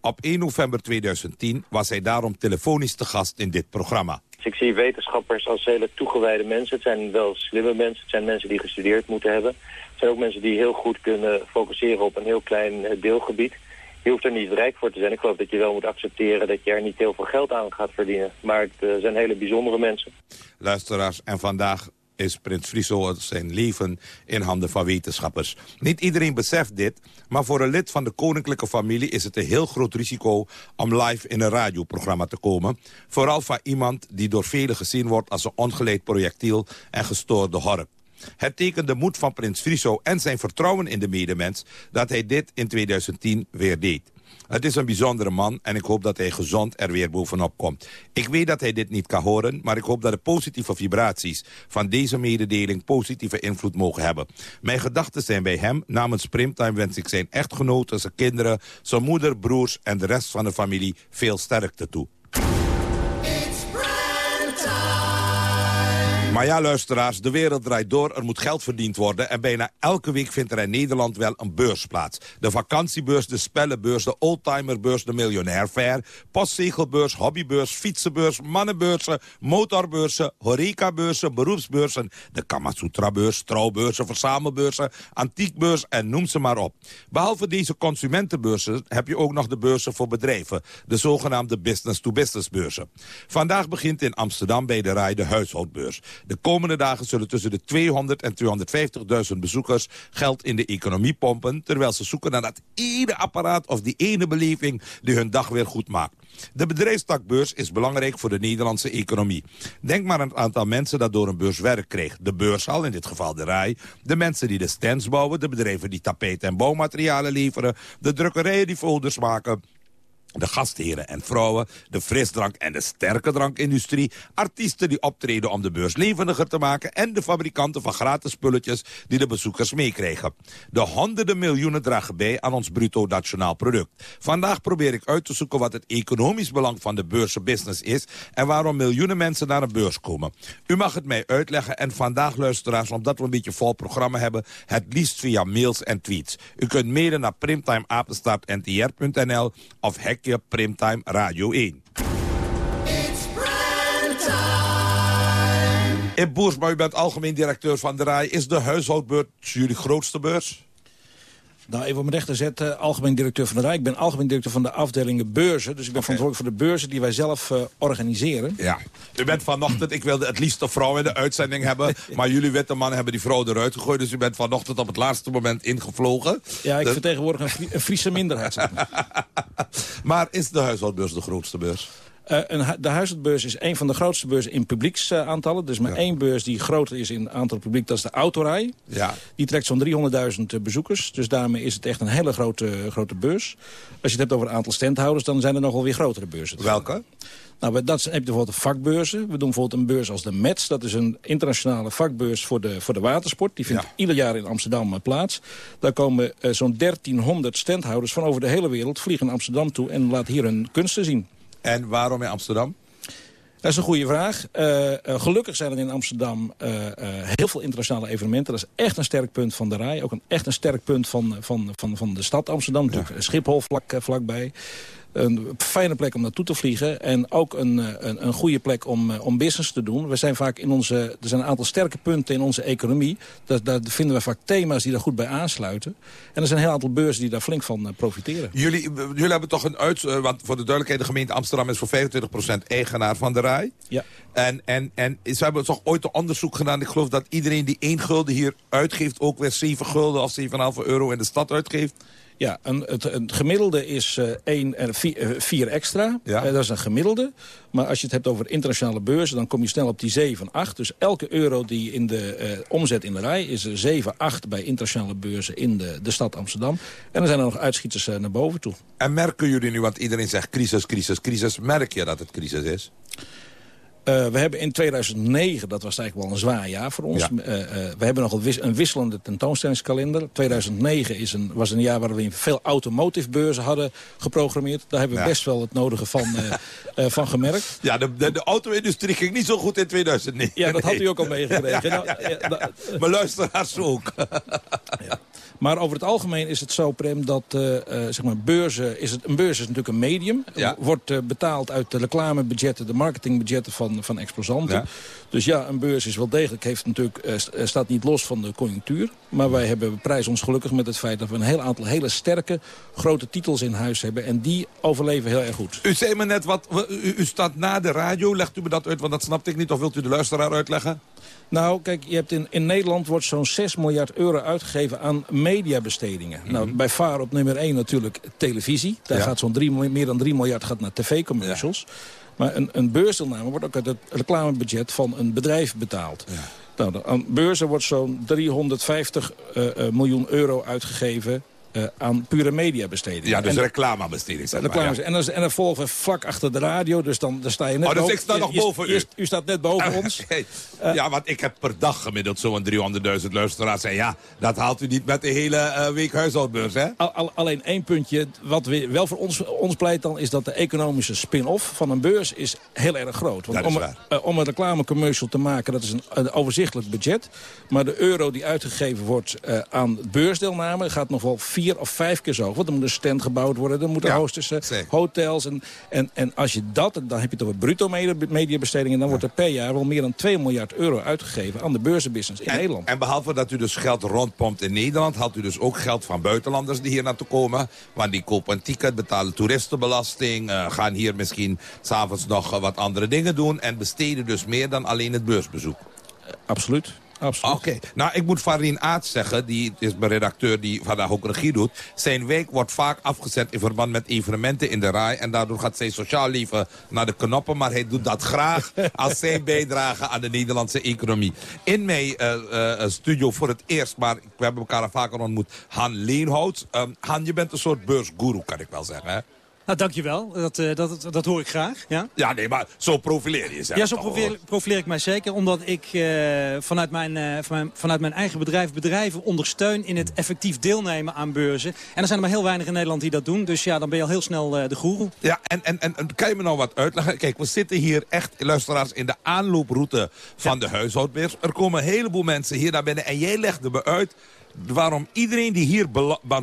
S18: Op 1 november 2010 was hij daarom telefonisch te gast in dit programma.
S20: Dus ik zie wetenschappers als hele toegewijde mensen. Het zijn wel slimme mensen, het zijn mensen die gestudeerd moeten hebben. Het zijn ook mensen die heel goed kunnen focusseren op een heel klein eh, deelgebied. Je hoeft er niet rijk voor te zijn. Ik geloof dat je wel moet accepteren dat je er niet heel veel geld aan gaat verdienen. Maar het eh, zijn hele bijzondere mensen.
S18: Luisteraars, en vandaag is Prins Friso zijn leven in handen van wetenschappers. Niet iedereen beseft dit, maar voor een lid van de koninklijke familie... is het een heel groot risico om live in een radioprogramma te komen. Vooral van iemand die door velen gezien wordt als een ongeleid projectiel en gestoorde hork. Het tekent de moed van prins Friso en zijn vertrouwen in de medemens... dat hij dit in 2010 weer deed. Het is een bijzondere man en ik hoop dat hij gezond er weer bovenop komt. Ik weet dat hij dit niet kan horen, maar ik hoop dat de positieve vibraties van deze mededeling positieve invloed mogen hebben. Mijn gedachten zijn bij hem. Namens Primtime wens ik zijn echtgenoten, zijn kinderen, zijn moeder, broers en de rest van de familie veel sterkte toe. Maar ja, luisteraars, de wereld draait door, er moet geld verdiend worden... en bijna elke week vindt er in Nederland wel een beurs plaats. De vakantiebeurs, de spellenbeurs, de oldtimerbeurs, de miljonair fair... postzegelbeurs, hobbybeurs, fietsenbeurs, mannenbeurzen... motorbeurzen, horecabeurzen, beroepsbeurzen... de Kamasutra-beurs, trouwbeurzen, verzamelbeurzen... antiekbeurs en noem ze maar op. Behalve deze consumentenbeurzen heb je ook nog de beurzen voor bedrijven... de zogenaamde business-to-business beurzen. Vandaag begint in Amsterdam bij de RAI de huishoudbeurs. De komende dagen zullen tussen de 200 en 250.000 bezoekers geld in de economie pompen... terwijl ze zoeken naar dat ene apparaat of die ene beleving die hun dag weer goed maakt. De bedrijfstakbeurs is belangrijk voor de Nederlandse economie. Denk maar aan het aantal mensen dat door een beurs werk kreeg. De beurshal, in dit geval de RAI. De mensen die de stands bouwen. De bedrijven die tapijten en bouwmaterialen leveren. De drukkerijen die folders maken de gastheren en vrouwen, de frisdrank- en de sterke drankindustrie... artiesten die optreden om de beurs levendiger te maken... en de fabrikanten van gratis spulletjes die de bezoekers meekrijgen. De honderden miljoenen dragen bij aan ons bruto nationaal product. Vandaag probeer ik uit te zoeken wat het economisch belang van de beursenbusiness is... en waarom miljoenen mensen naar een beurs komen. U mag het mij uitleggen en vandaag, luisteraars, omdat we een beetje vol programma hebben... het liefst via mails en tweets. U kunt mailen naar primtimeapenstaartntr.nl of Primtime Radio 1. In Boersma, u bent algemeen directeur van de RAI. Is de huishoudbeurs jullie grootste beurs?
S21: Nou, even op mijn rechter zetten. Algemeen directeur van de RAI. Ik ben algemeen directeur van de afdelingen beurzen. Dus ik ben verantwoordelijk voor de beurzen die wij zelf eh, organiseren.
S18: Ja. U bent vanochtend, ik wilde het liefst een vrouw in de uitzending hebben. maar jullie witte mannen hebben die vrouw eruit gegooid. Dus u bent vanochtend op het laatste moment ingevlogen.
S21: Ja, ik
S18: De-
S21: vertegenwoordig een, Fri- een Friese minderheid. zeg maar.
S18: Maar is de huishoudbeurs de grootste beurs?
S21: Eh, een de huishoudbeurs is een van de grootste beurzen in publieksaantallen. er is maar één beurs die groter is in aantal publiek, dat is de Autorij.
S18: Ja.
S21: Die trekt zo'n 300.000 bezoekers. Dus daarmee is het echt een hele grote, grote beurs. Als je het hebt over een aantal standhouders, dan zijn er nogal weer grotere beurzen.
S18: Welke?
S21: Nou, dat heb je bijvoorbeeld de vakbeurzen. We doen bijvoorbeeld een beurs als de METS. Dat is een internationale vakbeurs voor de, voor de watersport. Die vindt ieder jaar in Amsterdam eh, plaats. Daar komen eh, zo'n 1300 standhouders van over de hele wereld... vliegen naar Amsterdam toe en laten hier hun kunsten zien.
S18: En waarom in Amsterdam?
S21: Dat is een goede vraag. Eh, eh, gelukkig zijn er in Amsterdam eh, heel veel internationale evenementen. Dat is echt een sterk punt van de RAI. Ook een, echt een sterk punt van, van, van, van de stad Amsterdam. Natuurlijk Schiphol vlak, vlakbij. Een fijne plek om naartoe te vliegen. En ook een, eh, een, een goede plek om, eh, om business te doen. We zijn vaak in onze, er zijn een aantal sterke punten in onze economie. Daar, daar vinden we vaak thema's die daar goed bij aansluiten. En er zijn een heel aantal beurzen die daar flink van eh, profiteren.
S18: Jullie, jullie hebben toch een uit... Want voor de duidelijkheid, de gemeente Amsterdam is voor 25% eigenaar van de RAI.
S21: Ja.
S18: En, en, en ze hebben toch ooit een onderzoek gedaan. Ik geloof dat iedereen die 1 gulden hier uitgeeft... ook weer 7 gulden of 7,5 euro in de stad uitgeeft.
S21: Ja, een, het, het gemiddelde is eh 1 en 4 extra. Eh, dat is een gemiddelde. Maar als je het hebt over internationale beurzen... dan kom je snel op die 7, 8. Dus elke euro die in de eh, omzet in de rij... is er 7, 8 bij internationale beurzen in de, de stad Amsterdam. En er zijn er nog uitschieters eh, naar boven toe.
S18: En merken jullie nu, want iedereen zegt crisis, crisis, crisis... merk je dat het crisis is?
S21: Eh, we hebben in 2009, dat was eigenlijk wel een zwaar jaar voor ons.
S18: Ja.
S21: Eh, eh, we hebben nogal wis- een wisselende tentoonstellingskalender. 2009 is een, was een jaar waar we veel automotive beurzen hadden geprogrammeerd. Daar hebben we
S18: Ja.
S21: best wel het nodige van, van gemerkt.
S18: Ja, de, de, de auto-industrie ging niet zo goed in 2009.
S21: Ja, dat had u ook al meegekregen.
S18: Ja,
S21: Nou.
S18: Maar luisteraars ook.
S21: Maar over het algemeen is het zo, Prem, dat eh, eh, zeg maar beurzen... Is het, een beurs is natuurlijk een medium.
S18: Ja.
S21: Wordt eh, betaald uit de reclamebudgetten, de marketingbudgetten van, van exposanten.
S18: Ja.
S21: Dus ja, een beurs is wel degelijk, heeft natuurlijk, st- staat niet los van de conjunctuur. Maar wij hebben, prijzen ons gelukkig met het feit dat we een heel aantal hele sterke, grote titels in huis hebben. En die overleven heel erg goed.
S18: U zei me net, wat, u, u staat na de radio. Legt u me dat uit, want dat snapte ik niet. Of wilt u de luisteraar uitleggen?
S21: Nou, kijk, je hebt in, in Nederland wordt zo'n 6 miljard euro uitgegeven aan mediabestedingen. Nou, bij VAR op nummer 1 natuurlijk televisie. Daar
S18: Ja.
S21: gaat zo'n 3 mil- meer dan 3 miljard gaat naar tv-commercials. Maar een, een beursdeelname wordt ook uit het reclamebudget van een bedrijf betaald. Nou, de- aan beurzen wordt zo'n 350 eh, eh, miljoen euro uitgegeven eh, aan pure mediabestedingen.
S18: Ja, dus reclamebesteding. Zeg maar, ja.
S21: En, dan, en dan volgen we vlak achter de radio, dus dan, dan sta je net
S18: Oh, dus
S21: boven-
S18: ik sta nog boven
S21: je-
S18: u.
S21: U staat net boven ons.
S18: Oké. ja, want ik heb per dag gemiddeld zo'n 300.000 luisteraars. En ja, dat haalt u niet met de hele eh, week huishoudbeurs, hè?
S21: Al- al- alleen één puntje, wat we, wel voor ons, ons pleit dan... is dat de economische spin-off van een beurs is heel erg groot. Want om, eh, om een reclamecommercial te maken, dat is een, een overzichtelijk budget. Maar de euro die uitgegeven wordt aan beursdeelname... gaat nog wel vier of vijf keer zo hoog. Want er moet een stand gebouwd worden, er moeten
S18: Ja,
S21: hostessen, hotels. En, en, en als je dat, dan heb je het over bruto media- mediabestedingen... dan wordt er per jaar wel meer dan 2 miljard euro uitgegeven... aan de beurzenbusiness in
S18: en,
S21: Nederland.
S18: En behalve dat u dus geld rondpompt in Nederland... haalt u dus ook geld van buitenlanders die hier naartoe komen. Want die kopen een ticket, betalen toeristenbelasting... eh, gaan hier misschien s'avonds nog eh, wat andere dingen doen... en besteden dus meer dan alleen het beursbezoek.
S21: Absoluut. Absoluut.
S18: Oké, nou ik moet Farin Aert zeggen, die is mijn redacteur die vandaag ook regie doet. Zijn week wordt vaak afgezet in verband met evenementen in de RAI. En daardoor gaat zijn sociaal leven naar de knoppen. Maar hij doet dat graag als zijn bijdrage aan de Nederlandse economie. In mijn eh, eh, studio voor het eerst, maar we hebben elkaar al vaker ontmoet, Han Leenhout. Ehm, Han, je bent een soort beursguru, kan ik wel zeggen. Hè?
S19: Nou, dankjewel. Dat, eh, dat, dat hoor ik graag. Ja,
S18: Ja, nee, maar zo profileer je jezelf.
S19: ja zo profileer, ik mij zeker. Omdat ik eh, vanuit, mijn, eh, van mijn- vanuit mijn eigen bedrijf bedrijven ondersteun in het effectief deelnemen aan beurzen. En er zijn er maar heel weinig in Nederland die dat doen. Dus ja, dan ben je al heel snel de goeroe.
S18: Ja, en, en, en, en kan je me nou wat uitleggen? Kijk, we zitten hier echt, luisteraars, in de aanlooproute van de huishoudbeurs. Er komen een heleboel mensen hier naar binnen en jij legde me uit waarom iedereen die hier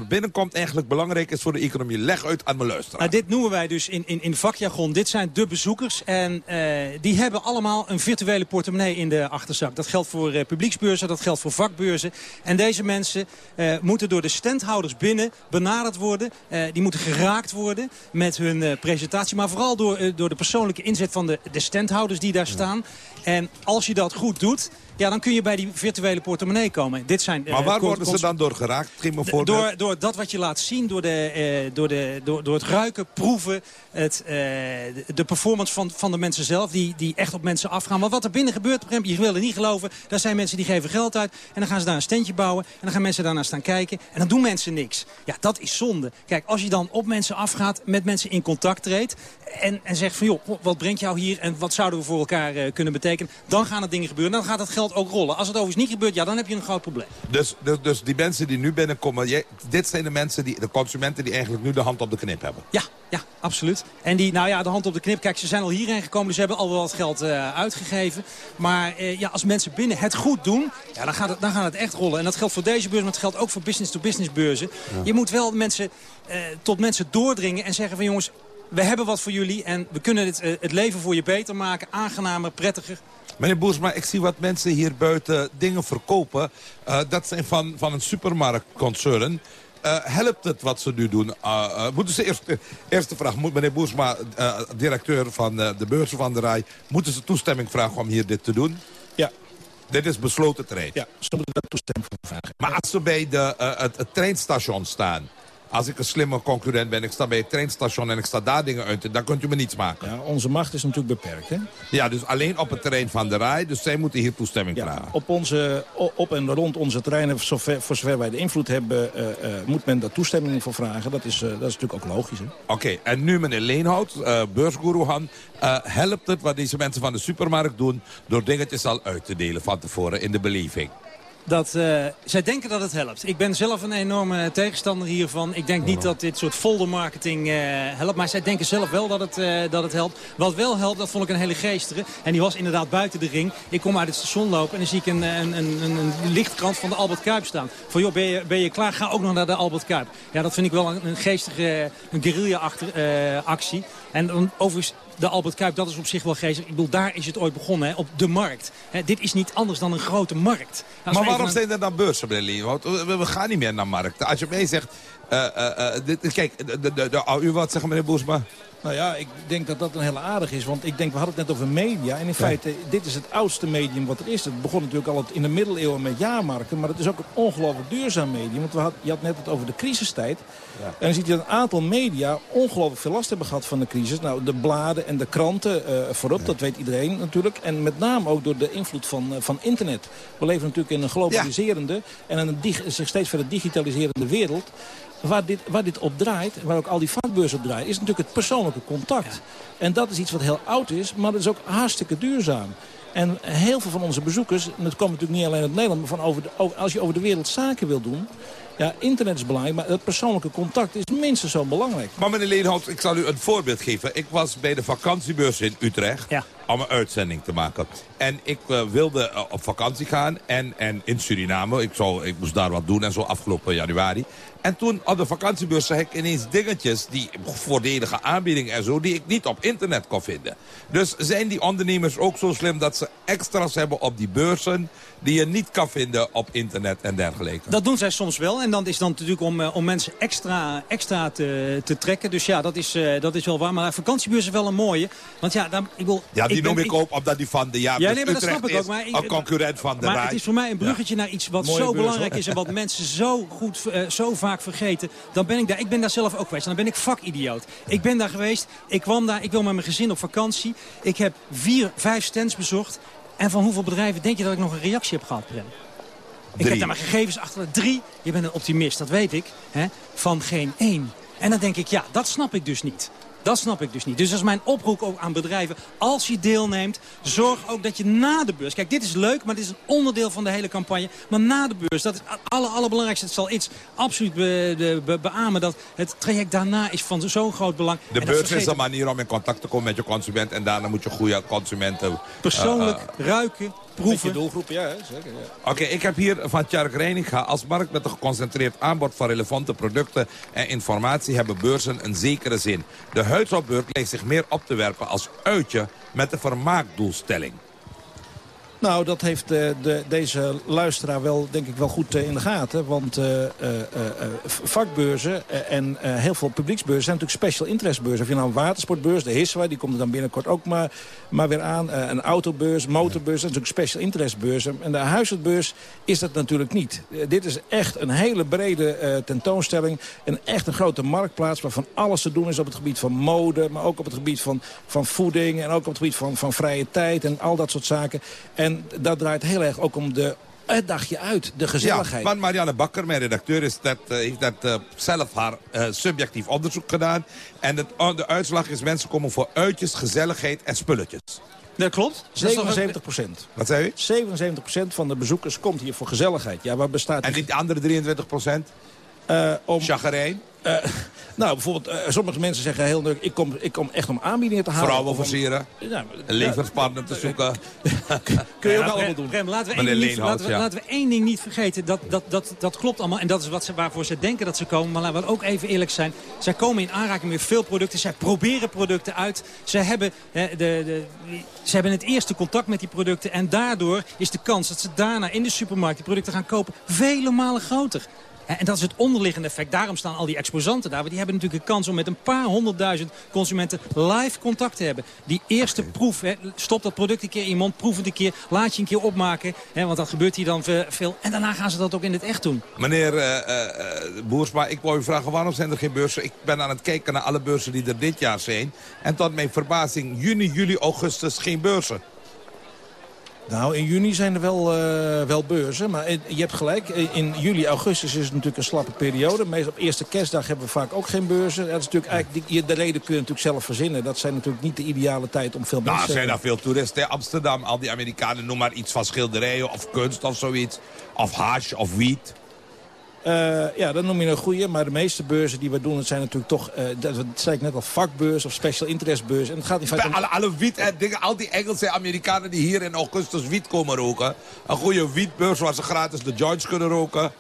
S18: binnenkomt eigenlijk belangrijk is voor de economie. Leg uit aan mijn luisteraar.
S19: Nou, dit noemen wij dus in, in, in vakjargon. Dit zijn de bezoekers. En eh, die hebben allemaal een virtuele portemonnee in de achterzak. Dat geldt voor eh, publieksbeurzen, dat geldt voor vakbeurzen. En deze mensen eh, moeten door de standhouders binnen benaderd worden. Eh, die moeten geraakt worden met hun presentatie. Maar vooral door, door de persoonlijke inzet van de, de standhouders die daar staan. En als je dat goed doet... Ja, dan kun je bij die virtuele portemonnee komen. Dit zijn, eh,
S18: maar waar
S19: con-
S18: worden ze dan door geraakt? Geef me
S19: door, door dat wat je laat zien, door, de, eh, door, de, door, door het ruiken, proeven, het, eh, de, performance van, van de mensen zelf, die, die echt op mensen afgaan. Want wat er binnen gebeurt, Prem, je wil er niet geloven, daar zijn mensen die geven geld uit en dan gaan ze daar een standje bouwen en dan gaan mensen daarnaar staan kijken en dan doen mensen niks. Ja, dat is zonde. Kijk, als je dan op mensen afgaat, met mensen in contact treedt en, en zegt van joh, wat brengt jou hier en wat zouden we voor elkaar eh, kunnen betekenen, dan gaan er dingen gebeuren. Dan gaat het geld ook rollen. Als het overigens niet gebeurt, ja, dan heb je een groot probleem.
S18: Dus, dus, dus die mensen die nu binnenkomen, jij- dit zijn de mensen, die, de consumenten die eigenlijk nu de hand op de knip hebben.
S19: Ja, ja, absoluut. En die, nou ja, de hand op de knip. Kijk, ze zijn al hierheen gekomen, dus ze hebben al wel wat geld eh, uitgegeven. Maar eh, ja, als mensen binnen het goed doen, ja, dan, gaat het, dan gaat het echt rollen. En dat geldt voor deze beurs, maar het geldt ook voor business-to-business beurzen. Je moet wel mensen, eh, tot mensen doordringen en zeggen van jongens, we hebben wat voor jullie. En we kunnen het, het leven voor je beter maken, aangenamer, prettiger.
S18: Meneer Boersma, ik zie wat mensen hier buiten dingen verkopen. Eh, dat zijn van, van een supermarktconcern. Eh, helpt het wat ze nu doen? Eh, moeten ze eerst, eerste vraag, moet meneer Boersma, directeur van de beurzen van de RAI... moeten ze toestemming vragen om hier dit te doen?
S21: Ja.
S18: Dit is besloten terrein?
S21: Ja, ze moeten daar toestemming voor vragen.
S18: Maar als ze bij de, het, het treinstation staan... Als ik een slimme concurrent ben, ik sta bij het treinstation en ik sta daar dingen uit... dan kunt u me niets maken.
S21: Ja, onze macht is natuurlijk beperkt, hè?
S18: Ja, dus alleen op het terrein van de RAI. Dus zij moeten hier toestemming
S21: Ja,
S18: vragen.
S21: op, onze, op en rond onze terreinen, voor zover, voor zover wij de invloed hebben... eh, eh, moet men daar toestemming voor vragen. Dat is, eh, dat is natuurlijk ook logisch, hè?
S18: Oké, en nu meneer Leenhout, beursguru Han. helpt het wat deze mensen van de supermarkt doen... door dingetjes al uit te delen van tevoren in de beleving?
S19: Dat eh, zij denken dat het helpt. Ik ben zelf een enorme tegenstander hiervan. Ik denk niet dat dit soort foldermarketing eh helpt. Maar zij denken zelf wel dat het, eh, dat het helpt. Wat wel helpt, dat vond ik een hele geestige. En die was inderdaad buiten de ring. Ik kom uit het station lopen en dan zie ik een, een, een, een, een lichtkrant van de Albert Kuip staan. Van joh, ben je, ben je klaar? Ga ook nog naar de Albert Kuip. Ja, dat vind ik wel een, een geestige een guerrilla-actie. en dan overigens de Albert Kuip, dat is op zich wel geestig. Ik bedoel, daar is het ooit begonnen, hè, op de markt. Hè, dit is niet anders dan een grote markt. Als we
S18: Maar waarom
S19: een-
S18: zijn er dan beurzen, meneer we, we gaan niet meer naar markten. Als je mij zegt... eh, eh, eh, dit, kijk, de, de, de, u wat zeggen, meneer Boersma?
S21: Nou ja, ik denk dat dat een hele aardig is. Want ik denk, we hadden het net over media. En in feite, dit is het oudste medium wat er is. Het begon natuurlijk al in de middeleeuwen met jaarmarkten. Maar het is ook een ongelooflijk duurzaam medium. Want we had, je had net het over de crisistijd. En dan ziet je dat een aantal media ongelooflijk veel last hebben gehad van de crisis. Nou, de bladen en de kranten eh, voorop, dat weet iedereen natuurlijk. En met name ook door de invloed van, eh, van internet. We leven natuurlijk in een globaliserende en een zich steeds verder digitaliserende wereld. Waar dit, waar dit op draait, waar ook al die vakbeurs op draaien, is natuurlijk het persoonlijke contact. En dat is iets wat heel oud is, maar dat is ook hartstikke duurzaam. En heel veel van onze bezoekers, en dat komt natuurlijk niet alleen uit Nederland... maar van over de, over- als je over de wereld zaken wil doen... ja, internet is belangrijk, maar het persoonlijke contact is minstens zo belangrijk.
S18: Maar meneer Leenhout, ik zal u een voorbeeld geven. Ik was bij de vakantiebeurs in Utrecht om een uitzending te maken. En ik eh, wilde eh, op vakantie gaan en, en in Suriname. Ik, zou, ik moest daar wat doen en zo afgelopen januari. En toen op de vakantiebeurs zag ik ineens dingetjes, die voordelige aanbiedingen en zo, die ik niet op internet kon vinden. Dus zijn die ondernemers ook zo slim dat ze extra's hebben op die beurzen die je niet kan vinden op internet en dergelijke?
S19: Dat doen zij soms wel. En dan is dan natuurlijk om, eh, om mensen extra, extra te, te trekken. Dus ja, dat is, eh, dat is wel waar. Maar vakantiebeurs is wel een mooie. Want ja, dan, ik wil,
S18: Ja, die
S19: ik
S18: noem ik ook omdat die van de jaar
S19: Ja, nee, maar dat snap ik
S18: is
S19: ook. Maar ik-
S18: een concurrent van de
S19: Maar
S18: RAI.
S19: het is voor mij een bruggetje naar iets wat
S18: Mooie
S19: zo
S18: beurs,
S19: belangrijk
S18: hoor.
S19: is... en wat mensen zo goed, eh, zo vaak vergeten. Dan ben ik daar. Ik ben daar zelf ook geweest. En dan ben ik vakidioot. Ik ben daar geweest. Ik kwam daar. Ik wil met mijn gezin op vakantie. Ik heb vier, vijf stands bezocht. En van hoeveel bedrijven denk je dat ik nog een reactie heb gehad, Prem? Ik heb daar mijn gegevens achter. Drie. Je bent een optimist, dat weet ik. Hè? Van geen één. En dan denk ik, ja, dat snap ik dus niet. Dat snap ik dus niet. Dus dat is mijn oproep ook aan bedrijven. Als je deelneemt, zorg ook dat je na de beurs... Kijk, dit is leuk, maar dit is een onderdeel van de hele campagne. Maar na de beurs, dat is het aller, allerbelangrijkste. Het zal iets absoluut be, de, be- beamen dat het traject daarna is van zo'n groot belang.
S18: De beurs is een manier om in contact te komen met je consument. En daarna moet je goede consumenten...
S19: Persoonlijk
S18: eh, eh,
S19: ruiken, proeven.
S21: doelgroep, ja, zeker. Ja.
S18: Oké, ik heb hier van Tjark Reininga. Als markt met een geconcentreerd aanbod van relevante producten en informatie hebben beurzen een zekere zin. De huishoudbeurs lijkt zich meer op te werpen als uitje met de vermaakdoelstelling.
S21: Nou, dat heeft eh, de, deze luisteraar wel, denk ik, wel goed eh, in de gaten. Want eh, vakbeurzen en heel veel publieksbeurzen zijn natuurlijk special interest beurzen. Of je nou een watersportbeurs, de HISWA, die komt er dan binnenkort ook maar, maar weer aan. Een autobeurs, motorbeurs, dat is natuurlijk special interest beurzen. En de huishoudbeurs is dat natuurlijk niet. Dit is echt een hele brede tentoonstelling. En echt een grote marktplaats waarvan alles te doen is op het gebied van mode. Maar ook op het gebied van, van voeding en ook op het gebied van, van vrije tijd en al dat soort zaken. En dat draait heel erg ook om de, het dagje uit, de gezelligheid.
S18: Ja, want Marianne Bakker, mijn redacteur, is dat, eh, heeft dat eh, zelf haar eh, subjectief onderzoek gedaan. En het, oh, de uitslag is mensen komen voor uitjes, gezelligheid en spulletjes.
S19: Dat klopt.
S21: 77 procent.
S18: Wat zei u?
S21: 77 procent van de bezoekers komt hier voor gezelligheid. Ja, waar bestaat
S18: En
S21: die-
S18: die andere 23 procent?
S21: Eh, om,
S18: Chagrijn?
S21: Nou, bijvoorbeeld, eh, sommige mensen zeggen heel leuk... Ik kom, ik kom echt om aanbiedingen te halen.
S18: Vrouwen versieren?
S21: Ja,
S18: Een levenspartner te zoeken?
S21: Kun je ook allemaal doen.
S19: Prem, laten, we één ding niet, laten, we,
S18: ja.
S19: laten we één ding niet vergeten. Dat, dat, dat, dat klopt allemaal. En dat is wat ze, waarvoor ze denken dat ze komen. Maar laten we ook even eerlijk zijn. Zij komen in aanraking met veel producten. Zij proberen producten uit. Ze hebben, hè, de, de, ze hebben het eerste contact met die producten. En daardoor is de kans dat ze daarna in de supermarkt die producten gaan kopen... vele malen groter. En dat is het onderliggende effect. Daarom staan al die exposanten daar. Want die hebben natuurlijk een kans om met een paar honderdduizend consumenten live contact te hebben. Die eerste proef, hè, stop dat product een keer in je mond, proef het een keer, laat je een keer opmaken. Hè, want dat gebeurt hier dan ve- veel. En daarna gaan ze dat ook in het echt doen.
S18: Meneer eh, Boersma, ik wou u vragen waarom zijn er geen beurzen? Ik ben aan het kijken naar alle beurzen die er dit jaar zijn. En tot mijn verbazing, juni, juli, augustus geen beurzen.
S21: Nou, in juni zijn er wel, eh, wel beurzen. Maar je hebt gelijk, in- juli, augustus is het natuurlijk een slappe periode. Meestal op eerste kerstdag hebben we vaak ook geen beurzen. Dat is natuurlijk eigenlijk, die- de reden kun je natuurlijk zelf verzinnen. Dat zijn natuurlijk niet de ideale tijd om veel
S18: Nou,
S21: mensen...
S18: er zijn daar veel toeristen. in Amsterdam, al die Amerikanen, noem maar iets van schilderijen of kunst of zoiets. Of hash of wiet.
S21: Eh, ja, dat noem je een goeie. Maar de meeste beurzen die we doen, het zijn natuurlijk toch... eh, dat, dat zei ik net al, vakbeurs of special interest beurs. En het gaat in feite...
S18: Alle, alle wiet en dingen, al die Engelse en Amerikanen die hier in augustus wiet komen roken. Een goede wietbeurs waar ze gratis de joints kunnen roken.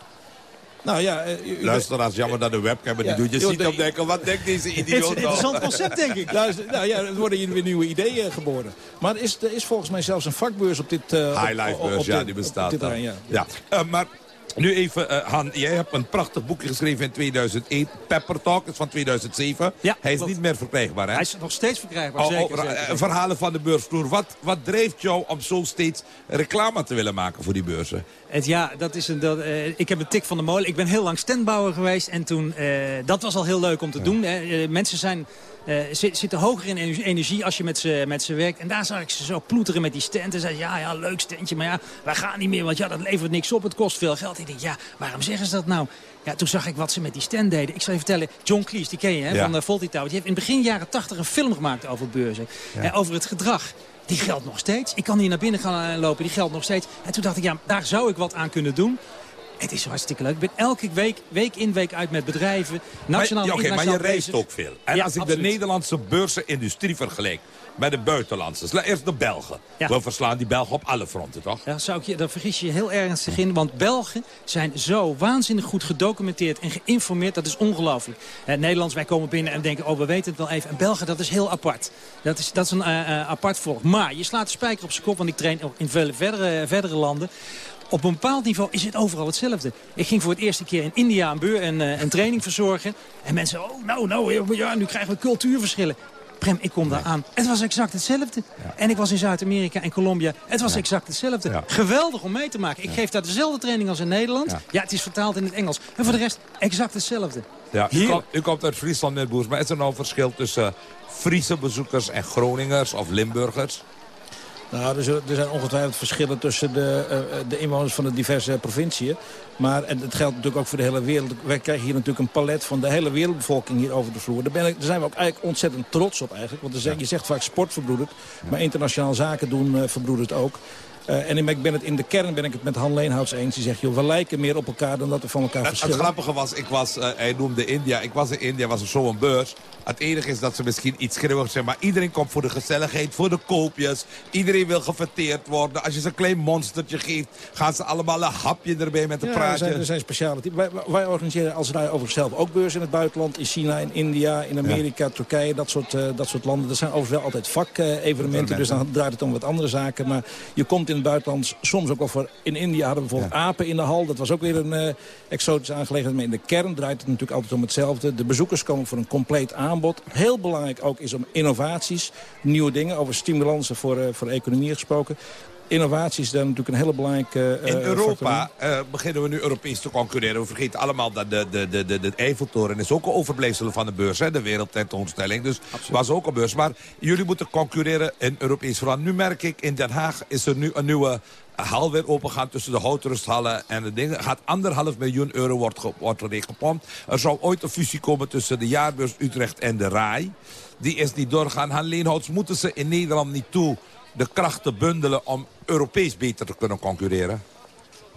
S21: Nou ja, eh, u- u-
S18: Luisteraars, jammer dat de webcam het
S21: Ja,
S18: niet doet. Je
S21: joh,
S18: ziet hem denken, wat denkt deze idioot nou?
S21: denk ik. Luister, nou ja, er worden hier weer nieuwe ideeën geboren. Maar er is, er is volgens mij zelfs een vakbeurs op dit... eh, op-
S18: High Life
S21: op- op
S18: beurs, ja,
S21: dit-
S18: die bestaat
S21: dit
S18: dan. Ja. Eh, maar nu even, eh, Han, jij hebt een prachtig boekje geschreven in 2001. Pepper Talk is van 2007. Hij is
S19: klopt.
S18: niet meer verkrijgbaar, hè?
S19: Hij is nog steeds verkrijgbaar,
S18: Oh,
S19: zeker.
S18: oh,
S19: zeker,
S18: eh, verhalen van de beursvloer. Wat, wat drijft jou om zo steeds reclame te willen maken voor die beurzen?
S19: Het, ja, dat is een, dat, eh, ik heb een tik van de molen. Ik ben heel lang standbouwer geweest. En toen, dat was al heel leuk om te doen. Mensen zijn, eh, zi- zitten hoger in ener- energie als je met ze, met ze werkt. En daar zag ik ze zo ploeteren met die stand. En zei ja, ja, leuk standje. Maar ja, wij gaan niet meer. Want ja, dat levert niks op. Het kost veel geld. Ik denk, ja, waarom zeggen ze dat nou? Ja, toen zag ik wat ze met die stand deden. Ik zal je vertellen, John Cleese, die ken je hè,
S18: Ja.
S19: van uh, Tower. Die heeft in begin jaren 80 een film gemaakt over beurzen.
S18: Ja.
S19: En over het gedrag. Die geldt nog steeds. Ik kan hier naar binnen gaan eh, lopen, die geldt nog steeds. En toen dacht ik, ja, daar zou ik wat aan kunnen doen. Het is hartstikke leuk. Ik ben elke week, week in, week uit met bedrijven. Nationaal
S18: ja, oké, maar je reist
S19: bezig.
S18: ook veel. En
S19: Ja,
S18: als ik
S19: absoluut.
S18: de Nederlandse beurzenindustrie vergelijk met de buitenlandse. Eerst de Belgen.
S19: Ja.
S18: We verslaan die Belgen op alle fronten, toch?
S19: Daar, zou ik je, daar vergis je je heel ernstig in. Want Belgen zijn zo waanzinnig goed gedocumenteerd en geïnformeerd. Dat is ongelooflijk. Eh, Nederlands, wij komen binnen en denken, oh, we weten het wel even. En Belgen, dat is heel apart. Dat is, dat is een eh, eh, apart volk. Maar je slaat de spijker op zijn kop, want ik train ook in vele verdere, verdere landen. Op een bepaald niveau is het overal hetzelfde. Ik ging voor het eerste keer in India een, beur, een, eh, een training verzorgen. En mensen, oh, nou, nou, ja, nu krijgen we cultuurverschillen. Prem, ik kom daar aan. Het was exact hetzelfde. En ik was in Zuid-Amerika en Colombia. Het was exact hetzelfde. Geweldig om mee te maken. Ik geef daar dezelfde training als in Nederland. Ja. het is vertaald in het Engels. En voor de rest exact hetzelfde.
S18: Ja, u, komt, u komt uit Friesland, meneer Boers. Maar is er nou een verschil tussen Friese bezoekers en Groningers of Limburgers?
S21: Nou, er, er zijn ongetwijfeld verschillen tussen de, eh, de inwoners van de diverse provinciën. Maar en het geldt natuurlijk ook voor de hele wereld. Wij krijgen hier natuurlijk een palet van de hele wereldbevolking hier over de vloer. Daar, ben ik, daar zijn we ook eigenlijk ontzettend trots op eigenlijk. Want je zegt vaak sport verbroedert, maar internationaal zaken doen eh, verbroedert ook. Eh, en ik ben het in de kern ben ik het met Han Leenhouts eens. Die zegt, joh, we lijken meer op elkaar dan dat we van elkaar
S18: Het, het
S21: verschillen.
S18: grappige was, ik was, eh, hij noemde India. Ik was in India, was er zo een beurs. Het enige is dat ze misschien iets schreeuwig zijn. Maar iedereen komt voor de gezelligheid, voor de koopjes. Iedereen wil gefeteerd worden. Als je ze een klein monstertje geeft, gaan ze allemaal een hapje erbij met een
S21: Ja, er zijn, er zijn speciale typen. Wij, wij organiseren als Rij overigens zelf ook beurzen in het buitenland. In China, in India, in Amerika, Turkije, dat soort, eh, dat soort landen. Dat zijn overigens wel altijd vak-evenementen. dus dan draait het om wat andere zaken. Maar je komt in het buitenland soms ook wel voor... In India hadden we bijvoorbeeld apen in de hal. Dat was ook weer een eh, exotische aangelegenheid. Maar in de kern draait het natuurlijk altijd om hetzelfde. De bezoekers komen voor een compleet aanbod. Heel belangrijk ook is om innovaties, nieuwe dingen... over stimulansen voor, eh, voor de economie gesproken. Innovatie is daar natuurlijk een hele belangrijke eh,
S18: In
S21: factor
S18: Europa eh, beginnen we nu Europees te concurreren. We vergeten allemaal dat de, de, de, de, de Eiffeltoren is ook een overblijfsel van de beurs. Hè, de wereldtentoonstelling. Dus was ook een beurs. Maar jullie moeten concurreren in Europees verband. Nu merk ik, in Den Haag is er nu een nieuwe hal weer opengaan tussen de houtrusthallen en de dingen. Gaat anderhalf miljoen euro wordt, wordt erin gepompt. Er zou ooit een fusie komen tussen de jaarbeurs Utrecht en de RAI. Die is niet doorgaan. Han Leenhouts, moeten ze in Nederland niet toe de krachten bundelen om Europees beter te kunnen concurreren?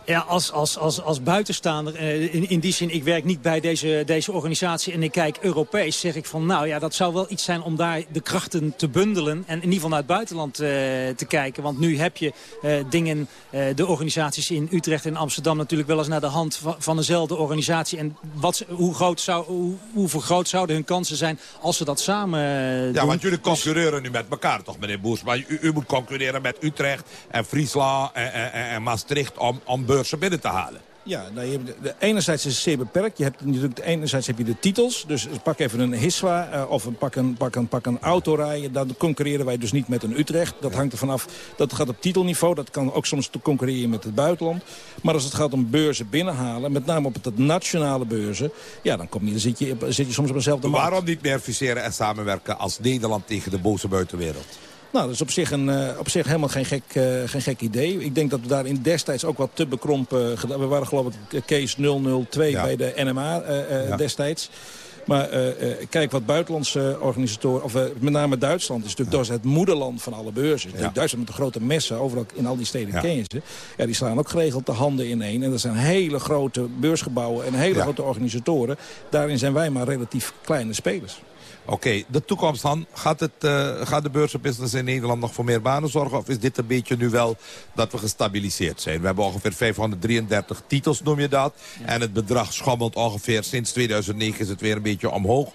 S19: Ja, als, als, als, als buitenstaander, eh, in, in die zin, ik werk niet bij deze, deze organisatie en ik kijk Europees, zeg ik van nou ja, dat zou wel iets zijn om daar de krachten te bundelen en in ieder geval naar het buitenland eh, te kijken. Want nu heb je eh, dingen, de organisaties in Utrecht en Amsterdam natuurlijk wel eens naar de hand van, van dezelfde organisatie. En wat, hoe, groot zou, hoe, hoe vergroot zouden hun kansen zijn als ze dat samen eh,
S18: Ja,
S19: doen?
S18: want jullie concurreren nu met elkaar toch, meneer Boers? Maar u, u moet concurreren met Utrecht en Friesland en, en, en- en Maastricht om, om beurzen binnen te halen.
S21: Ja, nou, je hebt de, enerzijds is het zeer beperkt. Je hebt natuurlijk de, enerzijds heb je de titels. Dus pak even een Hiswa eh, of een, pak, een, pak, een, pak een autorijden. Dan concurreren wij dus niet met een Utrecht. Dat hangt er vanaf. Dat gaat op titelniveau. Dat kan ook soms te concurreren met het buitenland. Maar als het gaat om beurzen binnenhalen, met name op het nationale beurzen... ja, dan, kom je, dan zit, je, zit je soms op eenzelfde markt.
S18: Waarom niet meer fuseren en samenwerken als Nederland tegen de boze buitenwereld?
S21: Nou, dat is op zich, een, eh, op zich helemaal geen gek, eh, geen gek idee. Ik denk dat we daar in destijds ook wat te bekrompen... gedaan. We waren geloof ik case 002 bij de NMA eh,
S18: Ja.
S21: destijds. Maar eh, eh, kijk wat buitenlandse organisatoren, of eh, met name Duitsland... is natuurlijk dat is het moederland van alle beurzen. Duitsland met de grote messen, overal in al die steden
S18: Ja.
S21: ken je ze. Ja, die slaan ook geregeld de handen ineen. En dat zijn hele grote beursgebouwen en hele
S18: Ja.
S21: grote organisatoren. Daarin zijn wij maar relatief kleine spelers.
S18: Oké, de toekomst dan. Gaat, het, eh, gaat de beursenbusiness in Nederland nog voor meer banen zorgen? Of is dit een beetje nu wel dat we gestabiliseerd zijn? We hebben ongeveer 533 titels, noem je dat. En het bedrag schommelt ongeveer sinds 2009 is het weer een beetje omhoog.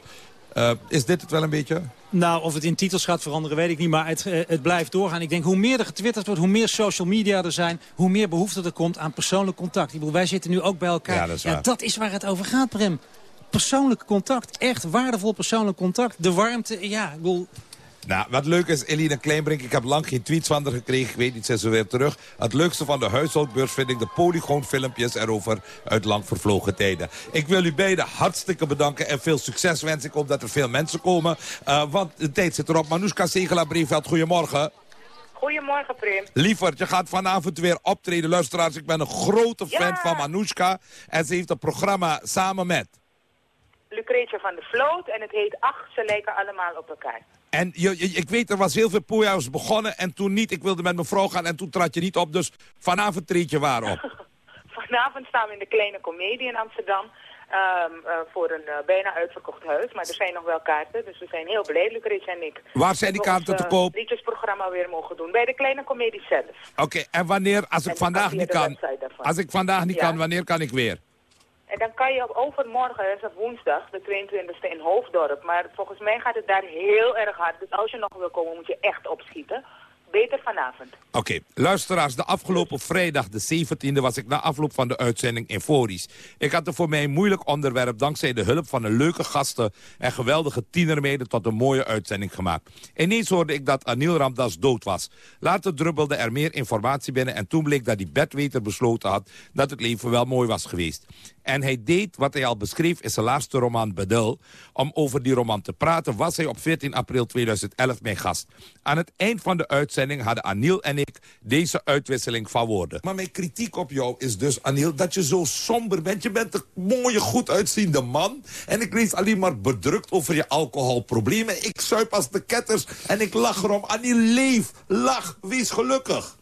S18: Eh, is dit het wel een beetje?
S19: Nou, of het in titels gaat veranderen, weet ik niet. Maar het, eh, het blijft doorgaan. Ik denk, hoe meer er getwitterd wordt, hoe meer social media er zijn... hoe meer behoefte er komt aan persoonlijk contact. Ik bedoel, wij zitten nu ook bij elkaar.
S18: Ja, dat is waar.
S19: dat is waar het over gaat, Prem. Persoonlijk contact. Echt waardevol persoonlijk contact. De warmte, ja, ik bedoel...
S18: Nou, wat leuk is, Eline Kleinbrink, ik heb lang geen tweets van haar gekregen. Ik weet niet, ze is er weer terug. Het leukste van de huishoudbeurs vind ik de Polygoon-filmpjes erover uit lang vervlogen tijden. Ik wil u beiden hartstikke bedanken en veel succes wens ik. Hoop dat er veel mensen komen, Eh, want de tijd zit erop. Manuska Segela-Breveld, goedemorgen.
S22: Goedemorgen, Prim.
S18: Lieverd, je gaat vanavond weer optreden. Luisteraars, ik ben een grote fan
S22: Ja.
S18: van Manushka. En ze heeft een programma samen met...
S22: Lucretia van de Vloot en het heet Ach, ze lijken allemaal op elkaar.
S18: En je, je- ik weet, er was heel veel poejaus begonnen en toen niet. Ik wilde met mijn vrouw gaan en toen trad je niet op. Dus vanavond treed je waar op?
S22: Vanavond staan we in de Kleine Comedie in Amsterdam ehm, eh, voor een eh, bijna uitverkocht huis. Maar er zijn nog wel kaarten, dus we zijn heel blij, Lucretia en ik.
S18: Waar zijn die kaarten te
S22: eh,
S18: koop?
S22: liedjesprogramma weer mogen doen. Bij de Kleine Comedie zelf.
S18: Oké, en wanneer, als
S22: En
S18: ik vandaag niet kan, als ik vandaag niet
S22: Ja.
S18: kan, wanneer kan ik weer?
S22: En dan kan je op overmorgen, dat is op woensdag, de 22e in Hoofddorp. Maar volgens mij gaat het daar heel erg hard. Dus als je nog wil komen, moet je echt opschieten. Beter vanavond.
S18: Oké, luisteraars, de afgelopen vrijdag, de 17e, was ik na afloop van de uitzending euforisch. Ik had er voor mij een moeilijk onderwerp dankzij de hulp van een leuke gasten en geweldige tienermeiden tot een mooie uitzending gemaakt. Ineens hoorde ik dat Anil Ramdas dood was. Later druppelde er meer informatie binnen en toen bleek dat die bedweter besloten had dat het leven wel mooi was geweest. En hij deed wat hij al beschreef in zijn laatste roman Bedul. Om over die roman te praten was hij op 14 april 2011 mijn gast. Aan het eind van de uitzending hadden Anil en ik deze uitwisseling van woorden. Maar mijn kritiek op jou is dus, Anil, dat je zo somber bent. Je bent een mooie, goed uitziende man. En ik lees alleen maar bedrukt over je alcoholproblemen. Ik zuip als de ketters en ik lach erom. Anil, leef, lach, wees gelukkig.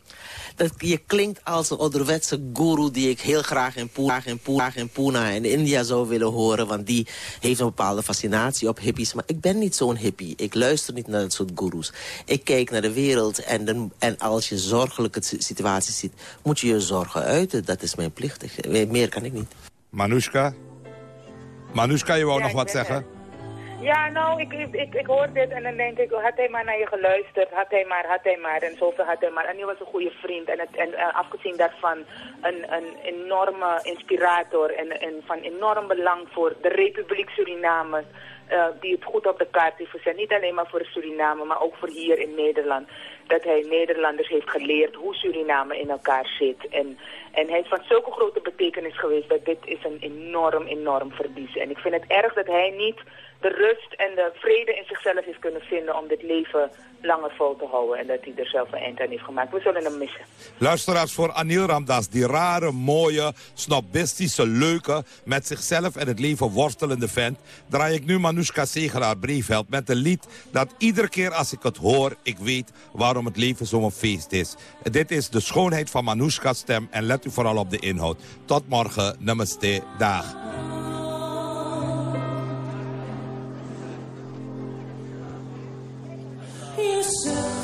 S23: Dat, je klinkt als een ouderwetse guru die ik heel graag in Pune, in Pune, in Pune in India zou willen horen. Want die heeft een bepaalde fascinatie op hippies. Maar ik ben niet zo'n hippie. Ik luister niet naar dat soort gurus. Ik kijk naar de wereld en, en als je zorgelijke si- situaties ziet... moet je je zorgen uiten. Dat is mijn plicht. Meer kan ik niet.
S18: Manushka? Manushka, je wou
S22: Ja,
S18: nog wat zeggen?
S22: er. Ja, nou, ik, ik, ik, hoor dit en dan denk ik, had hij maar naar je geluisterd, had hij maar, had hij maar, en zoveel had hij maar. En hij was een goede vriend en, het, en eh, afgezien daarvan een, een enorme inspirator en, en van enorm belang voor de Republiek Suriname, eh, die het goed op de kaart heeft gezet. Niet alleen maar voor Suriname, maar ook voor hier in Nederland. Dat hij Nederlanders heeft geleerd hoe Suriname in elkaar zit. En, en hij is van zulke grote betekenis geweest dat dit is een enorm, enorm verlies. En ik vind het erg dat hij niet de rust en de vrede in zichzelf heeft kunnen vinden om dit leven langer vol te houden. En dat hij er zelf een eind aan heeft gemaakt. We zullen hem missen.
S18: Luisteraars voor Anil Ramdas, die rare, mooie, snobistische, leuke, met zichzelf en het leven worstelende vent, draai ik nu Manushka Segelaar Breveld met een lied dat iedere keer als ik het hoor, ik weet waarom het leven zo'n feest is. Dit is de schoonheid van Manushka's stem en let u vooral op de inhoud. Tot morgen, namaste, dag.
S16: Je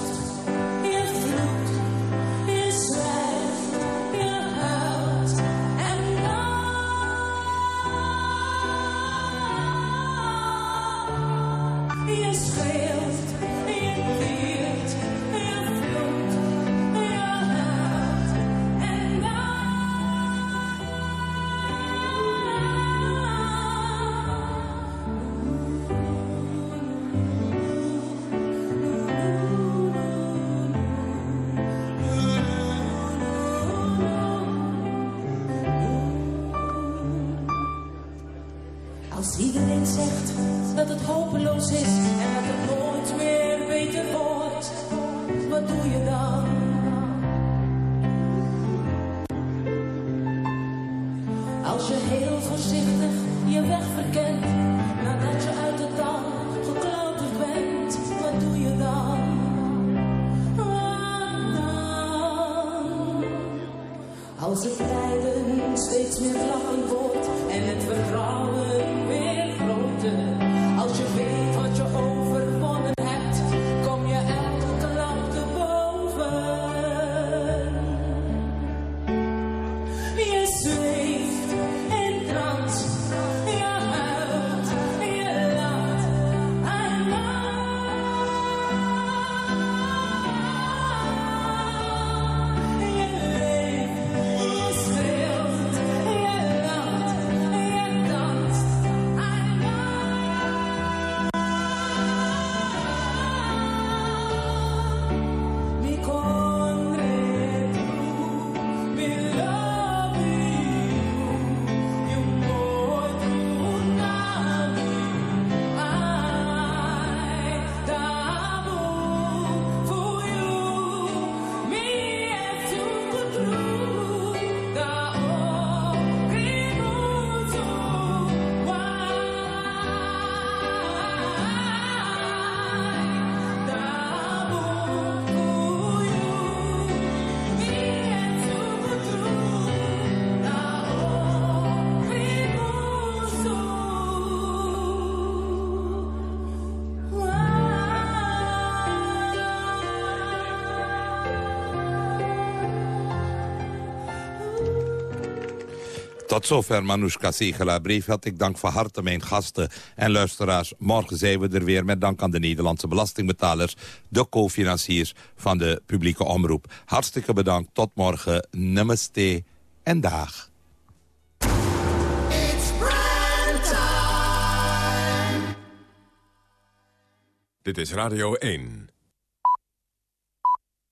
S18: Tot zover Manoushka Segela Brief. Ik dank van harte mijn gasten en luisteraars. Morgen zijn we er weer met dank aan de Nederlandse belastingbetalers... de co-financiers van de publieke omroep. Hartstikke bedankt. Tot morgen. Namaste en dag.
S1: Dit is Radio 1.